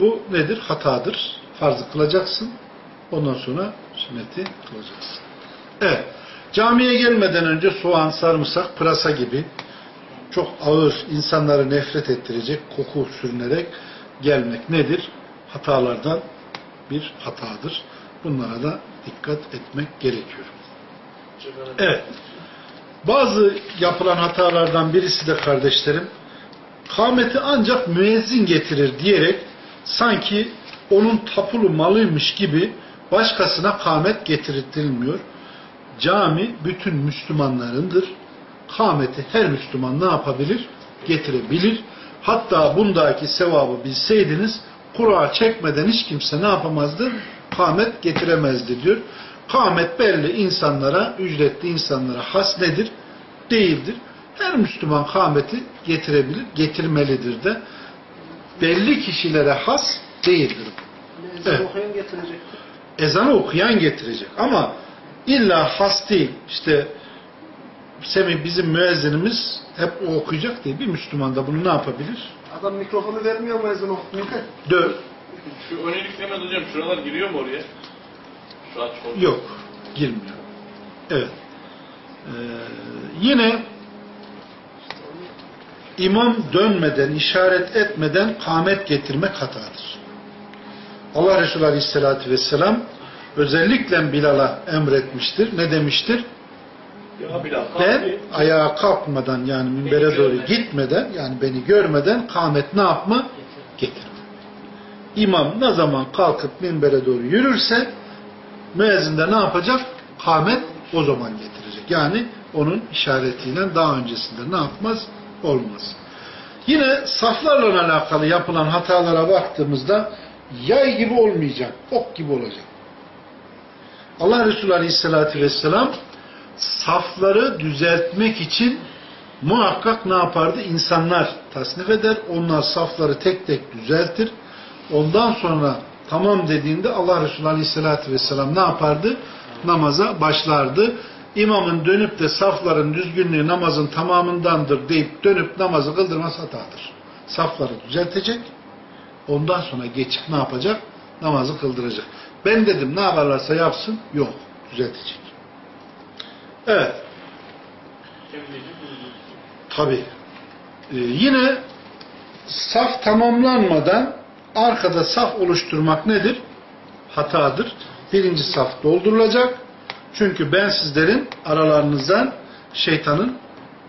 A: Bu nedir? Hatadır. Farzı kılacaksın. Ondan sonra sünneti kılacaksın. Evet. Camiye gelmeden önce soğan, sarımsak, pırasa gibi çok ağır, insanları nefret ettirecek koku sürünerek gelmek nedir? Hatalardan bir hatadır. Bunlara da dikkat etmek gerekiyor. Evet. Bazı yapılan hatalardan birisi de kardeşlerim, kâmeti ancak müezzin getirir diyerek sanki onun tapulu malıymış gibi başkasına kâmet getirilmiyor. Cami bütün Müslümanlarındır. Kâmeti her Müslüman ne yapabilir? Getirebilir. Hatta bundaki sevabı bilseydiniz kura çekmeden hiç kimse ne yapamazdı? Kâmet getiremezdi diyor. Kâmet belli insanlara, ücretli insanlara has nedir? Değildir. Her Müslüman kâmeti getirebilir, getirmelidir de. Belli kişilere has değildir. Evet.
E: okuyan getirecektir.
A: Ezanı okuyan getirecek. Ama illa has değil. İşte Semih bizim müezzinimiz hep o okuyacak diye bir Müslüman da bunu ne yapabilir?
E: Adam mikrofonu vermiyor mu ezan okunurken?
A: Döv.
F: Şu ön iliklemez hocam şuralar giriyor mu oraya?
A: Yok. Girmiyor. Evet. Ee, yine imam dönmeden, işaret etmeden kâmet getirmek hatadır. Allah Resulü Aleyhisselatü Vesselam özellikle Bilal'a emretmiştir. Ne demiştir?
B: Ya Bilal.
A: Ben ayağa kalkmadan yani minbere doğru gitmeden yani beni görmeden kâmet ne yapma? Getir. İmam ne zaman kalkıp minbere doğru yürürse müezzin ne yapacak? Kâmet o zaman getirecek. Yani onun işaretiyle daha öncesinde ne yapmaz? Olmaz. Yine saflarla alakalı yapılan hatalara baktığımızda yay gibi olmayacak, ok gibi olacak. Allah Resulü Aleyhisselatü Vesselam safları düzeltmek için muhakkak ne yapardı? İnsanlar tasnif eder. Onlar safları tek tek düzeltir. Ondan sonra tamam dediğinde Allah Resulü Aleyhisselatü Vesselam ne yapardı? Namaza başlardı. İmamın dönüp de safların düzgünlüğü namazın tamamındandır deyip dönüp namazı kıldırması hatadır. Safları düzeltecek. Ondan sonra geçip ne yapacak? Namazı kıldıracak. Ben dedim ne yaparlarsa yapsın. Yok. Düzeltecek. Evet. Tabi. Ee, yine saf tamamlanmadan arkada saf oluşturmak nedir? Hatadır. Birinci saf doldurulacak. Çünkü ben sizlerin aralarınızdan şeytanın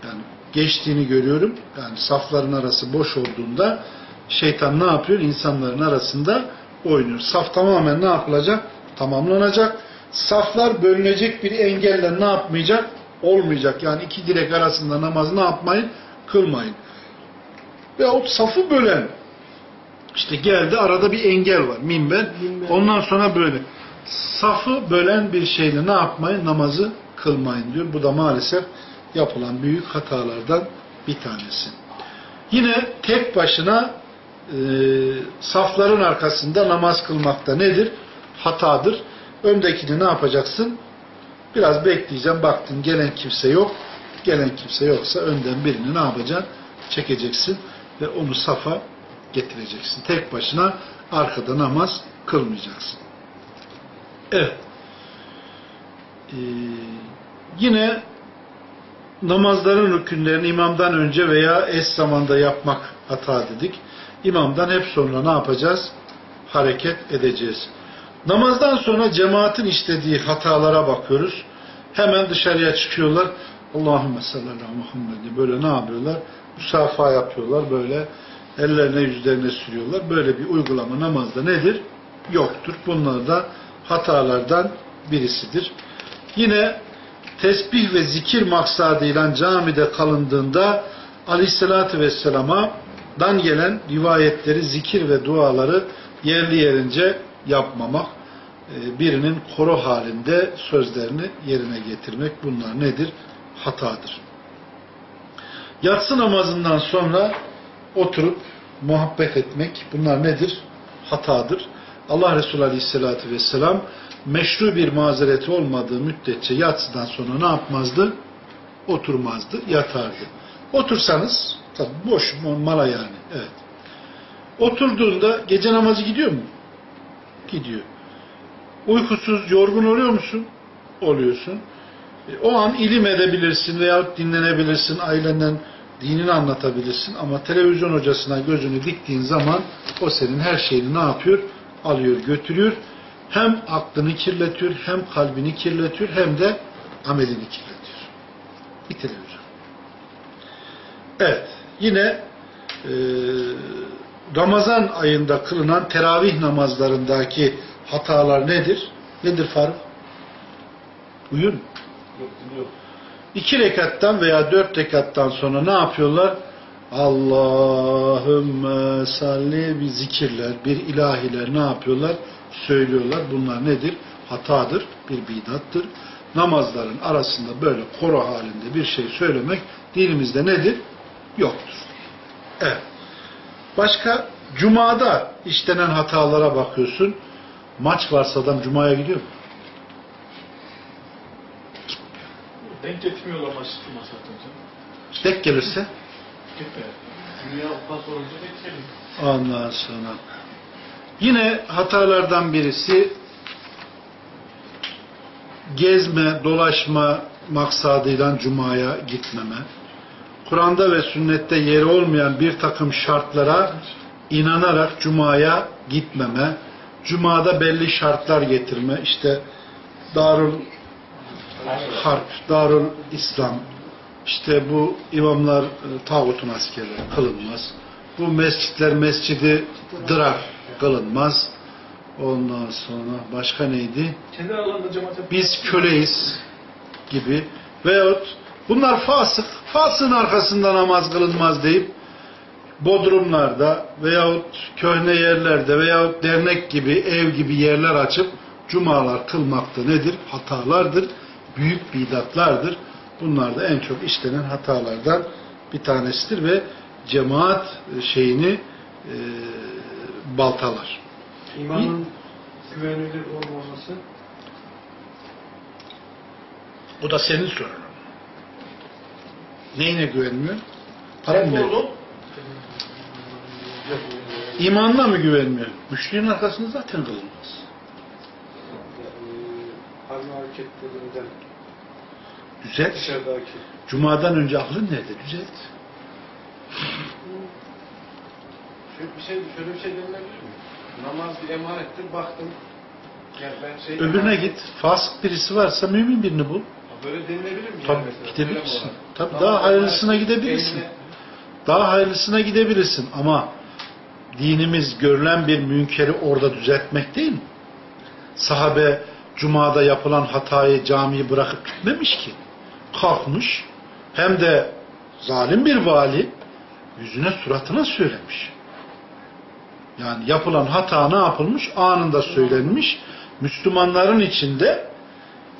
A: yani geçtiğini görüyorum. Yani safların arası boş olduğunda şeytan ne yapıyor? İnsanların arasında oynuyor. Saf tamamen ne yapılacak? Tamamlanacak. Saflar bölünecek bir engelle ne yapmayacak? Olmayacak. Yani iki direk arasında namaz ne yapmayın? Kılmayın. Veyahut safı bölen işte geldi arada bir engel var. Minber.
E: Minber.
A: Ondan sonra böyle. Safı bölen bir şeyle ne yapmayın? Namazı kılmayın diyor. Bu da maalesef yapılan büyük hatalardan bir tanesi. Yine tek başına e, safların arkasında namaz kılmakta nedir? Hatadır. Öndekini ne yapacaksın? Biraz bekleyeceğim. Baktın gelen kimse yok. Gelen kimse yoksa önden birini ne yapacaksın? Çekeceksin ve onu safa getireceksin. Tek başına arkada namaz kılmayacaksın. Evet. Ee, yine namazların rükünlerini imamdan önce veya eş zamanda yapmak hata dedik. İmamdan hep sonra ne yapacağız? Hareket edeceğiz. Namazdan sonra cemaatin işlediği hatalara bakıyoruz. Hemen dışarıya çıkıyorlar. Allahümme sallallahu aleyhi ve Muhammed diye böyle ne yapıyorlar? Musafa yapıyorlar böyle. Ellerine yüzlerine sürüyorlar. Böyle bir uygulama namazda nedir? Yoktur. Bunlar da hatalardan birisidir. Yine tesbih ve zikir maksadıyla camide kalındığında aleyhissalatü vesselama dan gelen rivayetleri, zikir ve duaları yerli yerince yapmamak, e, birinin koro halinde sözlerini yerine getirmek bunlar nedir? Hatadır. Yatsı namazından sonra oturup muhabbet etmek bunlar nedir? Hatadır. Allah Resulü Aleyhisselatü Vesselam meşru bir mazereti olmadığı müddetçe yatsıdan sonra ne yapmazdı? Oturmazdı, yatardı. Otursanız, tabi boş mala yani, evet. Oturduğunda gece namazı gidiyor mu? Gidiyor. Uykusuz, yorgun oluyor musun? Oluyorsun. E, o an ilim edebilirsin veya dinlenebilirsin, ailenden dinini anlatabilirsin ama televizyon hocasına gözünü diktiğin zaman o senin her şeyini ne yapıyor? Alıyor, götürüyor. Hem aklını kirletiyor, hem kalbini kirletiyor, hem de amelini kirletiyor. Bir televizyon. Evet, yine e, Ramazan ayında kılınan teravih namazlarındaki hatalar nedir? Nedir Faruk? Uyur mu?
D: Yok, yok.
A: İki rekattan veya dört rekattan sonra ne yapıyorlar? Allahümme salli bir zikirler, bir ilahiler ne yapıyorlar? Söylüyorlar. Bunlar nedir? Hatadır, bir bidattır. Namazların arasında böyle koro halinde bir şey söylemek dinimizde nedir? Yoktur. Evet. Başka Cuma'da işlenen hatalara bakıyorsun. Maç varsa adam Cuma'ya gidiyor mu?
B: Denk getirmiyorlar maçı tutma zaten canım.
A: Denk gelirse
B: Gitme. Dünya pas olunca denk geliyor.
A: Ondan sonra yine hatalardan birisi gezme, dolaşma maksadıyla cumaya gitmeme. Kur'an'da ve sünnette yeri olmayan bir takım şartlara inanarak cumaya gitmeme. Cumada belli şartlar getirme. İşte Darul Harp, Darul İslam, işte bu imamlar e, tağutun askerleri kılınmaz. Bu mescitler mescidi dırar kılınmaz. Ondan sonra başka neydi? Biz köleyiz gibi veyahut bunlar fasık, fasığın arkasında namaz kılınmaz deyip bodrumlarda veyahut köhne yerlerde veyahut dernek gibi ev gibi yerler açıp cumalar kılmakta nedir? Hatalardır. Büyük bidatlardır. Bunlar da en çok işlenen hatalardan bir tanesidir ve cemaat şeyini e, baltalar.
E: İmanın güvenilir olmaması.
A: O da senin sorunun. Neyine güvenmiyor? Para mı? İmanına mı güvenmiyor? Müşriğin arkasında zaten kılınmaz.
E: Harbi hareketlerinden
A: Düzelt.
E: dışarıdaki.
A: Cuma'dan önce aklın nerede? Düzelt.
E: Şöyle bir şey, şöyle bir şey denilebilir mi? Namaz bir emanettir, baktım. Yani ben şey
A: Öbürüne git. Fasık birisi varsa mümin birini bul.
E: Böyle denilebilir mi?
A: Tabii
E: yani
A: gidebilirsin. Tabii daha
E: Namaz
A: hayırlısına gidebilirsin.
E: eline-
A: Daha hayırlısına gidebilirsin ama dinimiz görülen bir münkeri orada düzeltmek değil mi? Sahabe Cuma'da yapılan hatayı camiyi bırakıp gitmemiş ki. Kalkmış hem de zalim bir vali yüzüne suratına söylemiş. Yani yapılan hata ne yapılmış? Anında söylenmiş. Müslümanların içinde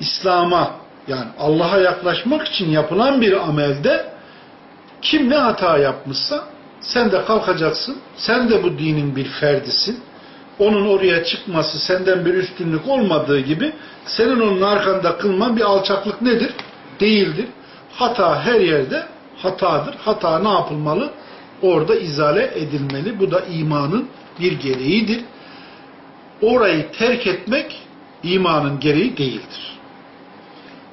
A: İslam'a Yani Allah'a yaklaşmak için yapılan bir amelde kim ne hata yapmışsa sen de kalkacaksın. Sen de bu dinin bir ferdisin. Onun oraya çıkması senden bir üstünlük olmadığı gibi senin onun arkanda kılman bir alçaklık nedir? Değildir. Hata her yerde hatadır. Hata ne yapılmalı? Orada izale edilmeli. Bu da imanın bir gereğidir. Orayı terk etmek imanın gereği değildir.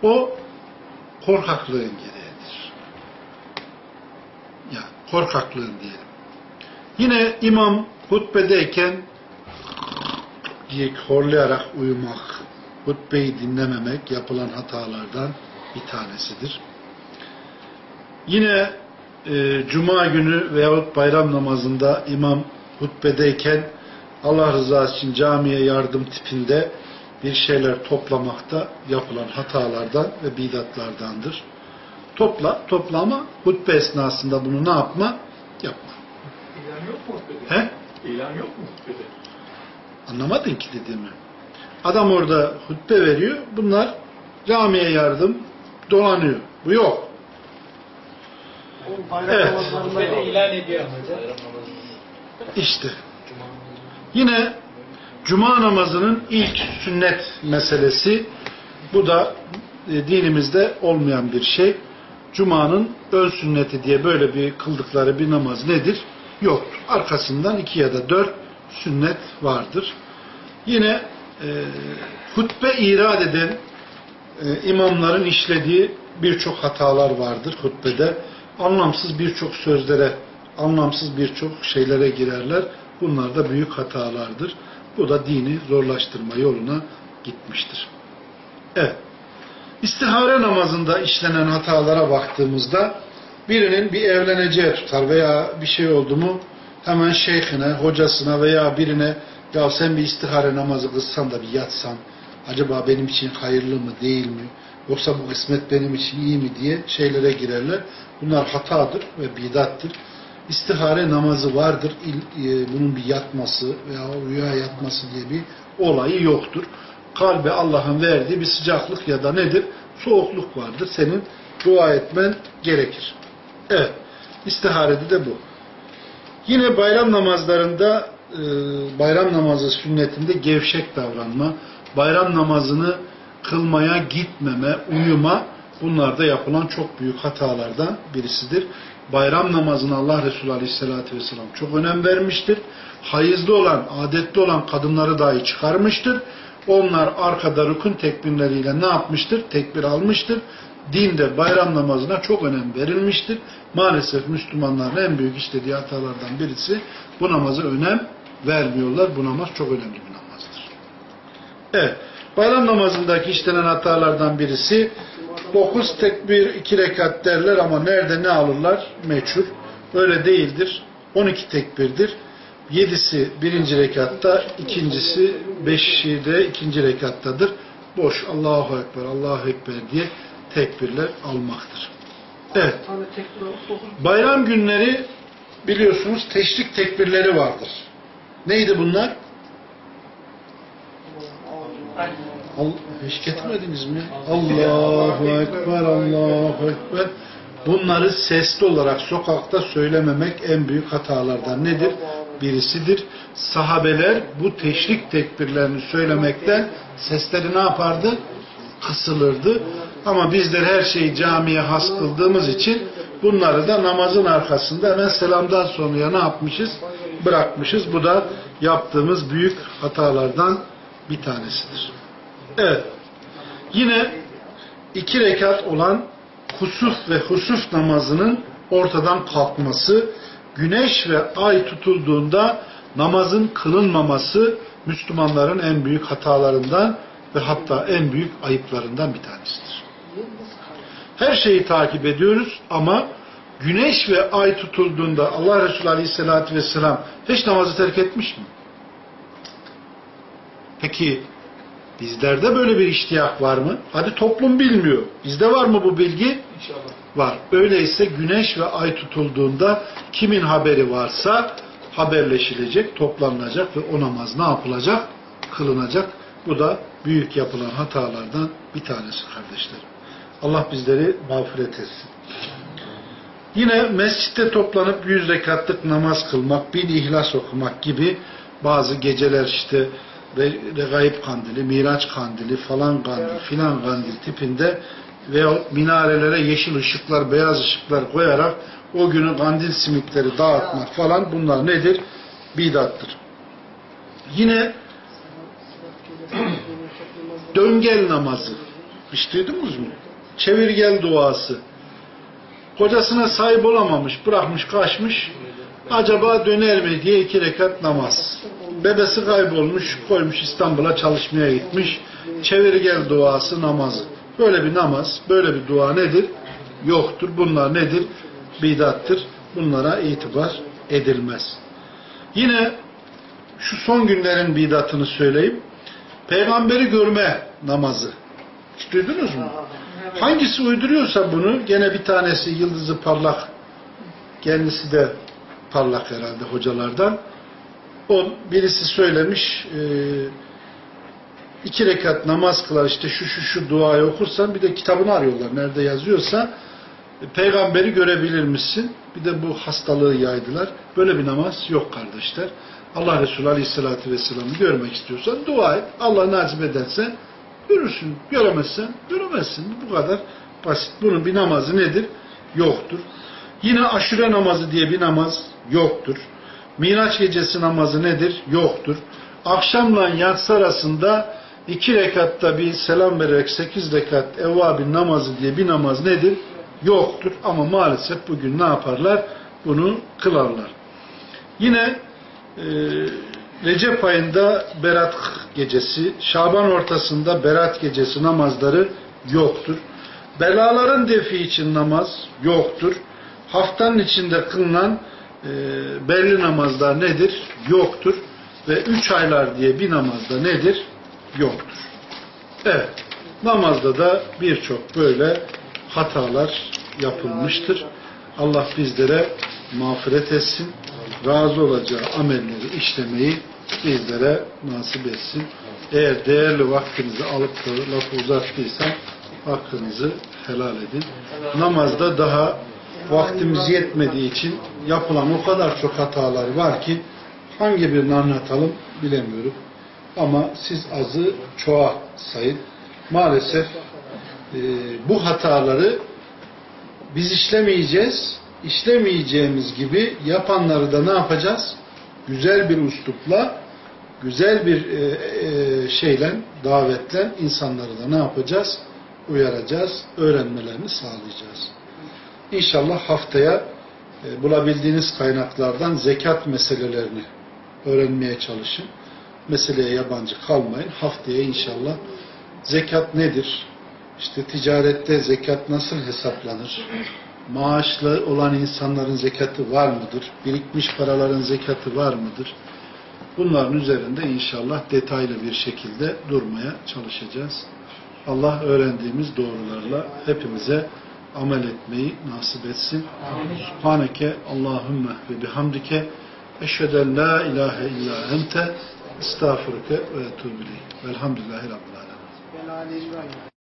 A: O korkaklığın gereğidir. Yani korkaklığın diyelim. Yine imam hutbedeyken diye horlayarak uyumak, hutbeyi dinlememek yapılan hatalardan bir tanesidir. Yine e, cuma günü veyahut bayram namazında imam hutbedeyken Allah rızası için camiye yardım tipinde bir şeyler toplamakta yapılan hatalardan ve bidatlardandır. Topla, topla ama hutbe esnasında bunu ne yapma? Yapma.
B: İlan yok mu hutbede?
A: He?
B: İlan yok mu hutbede?
A: Anlamadın ki dediğimi. Adam orada hutbe veriyor. Bunlar camiye yardım dolanıyor. Bu yok. Evet. İşte. Yine cuma namazının ilk sünnet meselesi bu da e, dinimizde olmayan bir şey. Cuma'nın ön sünneti diye böyle bir kıldıkları bir namaz nedir? Yoktur. Arkasından iki ya da dört sünnet vardır. Yine e, hutbe irad eden e, imamların işlediği birçok hatalar vardır hutbede. Anlamsız birçok sözlere, anlamsız birçok şeylere girerler. Bunlar da büyük hatalardır. Bu da dini zorlaştırma yoluna gitmiştir. Evet. İstihare namazında işlenen hatalara baktığımızda birinin bir evleneceği tutar veya bir şey oldu mu hemen şeyhine, hocasına veya birine ya sen bir istihare namazı kılsan da bir yatsan acaba benim için hayırlı mı değil mi yoksa bu kısmet benim için iyi mi diye şeylere girerler. Bunlar hatadır ve bidattır. İstihare namazı vardır. E, Bunun bir yatması veya rüya yatması diye bir olayı yoktur. Kalbe Allah'ın verdiği bir sıcaklık ya da nedir? Soğukluk vardır. Senin dua etmen gerekir. Evet. İstiharede de bu. Yine bayram namazlarında e, bayram namazı sünnetinde gevşek davranma, bayram namazını kılmaya gitmeme, uyuma bunlar da yapılan çok büyük hatalardan birisidir. Bayram namazına Allah Resulü Aleyhisselatü Vesselam çok önem vermiştir. Hayızlı olan, adetli olan kadınları dahi çıkarmıştır. Onlar arkada rükün tekbirleriyle ne yapmıştır? Tekbir almıştır. Dinde bayram namazına çok önem verilmiştir. Maalesef Müslümanların en büyük işlediği hatalardan birisi bu namaza önem vermiyorlar. Bu namaz çok önemli bir namazdır. Evet. Bayram namazındaki işlenen hatalardan birisi 9 tekbir 2 rekat derler ama nerede ne alırlar? Meçhul. Öyle değildir. 12 tekbirdir. Yedisi birinci rekatta, ikincisi beşi de ikinci rekattadır. Boş Allahu Ekber, Allahu Ekber diye tekbirler almaktır. Evet. Bayram günleri biliyorsunuz teşrik tekbirleri vardır. Neydi bunlar? Hiç getirmediniz mi? Allahu Ekber, Allahu Ekber. Bunları sesli olarak sokakta söylememek en büyük hatalardan nedir? Birisidir. Sahabeler bu teşrik tekbirlerini söylemekten sesleri ne yapardı? Kısılırdı. Ama bizler her şeyi camiye has kıldığımız için bunları da namazın arkasında hemen selamdan sonraya ne yapmışız? Bırakmışız. Bu da yaptığımız büyük hatalardan bir tanesidir. Evet. Yine iki rekat olan kusuf ve husuf namazının ortadan kalkması, güneş ve ay tutulduğunda namazın kılınmaması Müslümanların en büyük hatalarından ve hatta en büyük ayıplarından bir tanesidir. Her şeyi takip ediyoruz ama güneş ve ay tutulduğunda Allah Resulü Aleyhisselatü Vesselam hiç namazı terk etmiş mi? Peki bizlerde böyle bir iştiyak var mı? Hadi toplum bilmiyor. Bizde var mı bu bilgi?
B: İnşallah.
A: Var. Öyleyse güneş ve ay tutulduğunda kimin haberi varsa haberleşilecek, toplanılacak ve o namaz ne yapılacak? Kılınacak. Bu da büyük yapılan hatalardan bir tanesi kardeşlerim. Allah bizleri mağfiret etsin. Yine mescitte toplanıp yüz rekatlık namaz kılmak, bin ihlas okumak gibi bazı geceler işte Re- Regaib kandili, Miraç kandili, falan kandil, filan kandil tipinde veya minarelere yeşil ışıklar, beyaz ışıklar koyarak o günü kandil simitleri dağıtmak falan bunlar nedir? Bidattır. Yine döngel namazı. Hiç duydunuz mu? Çevirgel duası. Kocasına sahip olamamış, bırakmış, kaçmış. Acaba döner mi diye iki rekat namaz. Bebesi kaybolmuş, koymuş İstanbul'a çalışmaya gitmiş. Çevirgel duası namazı. Böyle bir namaz, böyle bir dua nedir? Yoktur. Bunlar nedir? Bidattır. Bunlara itibar edilmez. Yine şu son günlerin bidatını söyleyeyim. Peygamberi görme namazı. Hiç duydunuz mu? Hangisi uyduruyorsa bunu gene bir tanesi yıldızı parlak kendisi de parlak herhalde hocalardan. O birisi söylemiş e, iki rekat namaz kılar işte şu şu şu duayı okursan bir de kitabını arıyorlar nerede yazıyorsa e, peygamberi görebilir misin? Bir de bu hastalığı yaydılar. Böyle bir namaz yok kardeşler. Allah Resulü Aleyhisselatü Vesselam'ı görmek istiyorsan dua et. Allah nasip ederse görürsün. Göremezsen göremezsin. Bu kadar basit. Bunun bir namazı nedir? Yoktur. Yine aşure namazı diye bir namaz yoktur. Miraç gecesi namazı nedir? Yoktur. Akşamla yatsı arasında iki rekatta bir selam vererek sekiz rekat evvabin namazı diye bir namaz nedir? Yoktur. Ama maalesef bugün ne yaparlar? Bunu kılarlar. Yine e, Recep ayında Berat gecesi, Şaban ortasında Berat gecesi namazları yoktur. Belaların defi için namaz yoktur. Haftanın içinde kılınan e, belli namazlar nedir? Yoktur. Ve üç aylar diye bir namazda nedir? Yoktur. Evet. Namazda da birçok böyle hatalar yapılmıştır. Allah bizlere mağfiret etsin. Razı olacağı amelleri işlemeyi bizlere nasip etsin. Eğer değerli vaktinizi alıp da lafı uzattıysam hakkınızı helal edin. Namazda daha vaktimiz yetmediği için yapılan o kadar çok hatalar var ki hangi birini anlatalım bilemiyorum. Ama siz azı çoğa sayın. Maalesef e, bu hataları biz işlemeyeceğiz. İşlemeyeceğimiz gibi yapanları da ne yapacağız? Güzel bir üslupla, güzel bir e, e, şeyle, davetle insanları da ne yapacağız? Uyaracağız, öğrenmelerini sağlayacağız. İnşallah haftaya e, bulabildiğiniz kaynaklardan zekat meselelerini öğrenmeye çalışın. Meseleye yabancı kalmayın. Haftaya inşallah zekat nedir? İşte ticarette zekat nasıl hesaplanır? Maaşlı olan insanların zekatı var mıdır? Birikmiş paraların zekatı var mıdır? Bunların üzerinde inşallah detaylı bir şekilde durmaya çalışacağız. Allah öğrendiğimiz doğrularla hepimize amel etmeyi nasip etsin. Subhaneke Allahümme ve bihamdike eşheden la ilahe illa ente estağfurke ve etubu ileyh. Velhamdülillahi Rabbil alemin.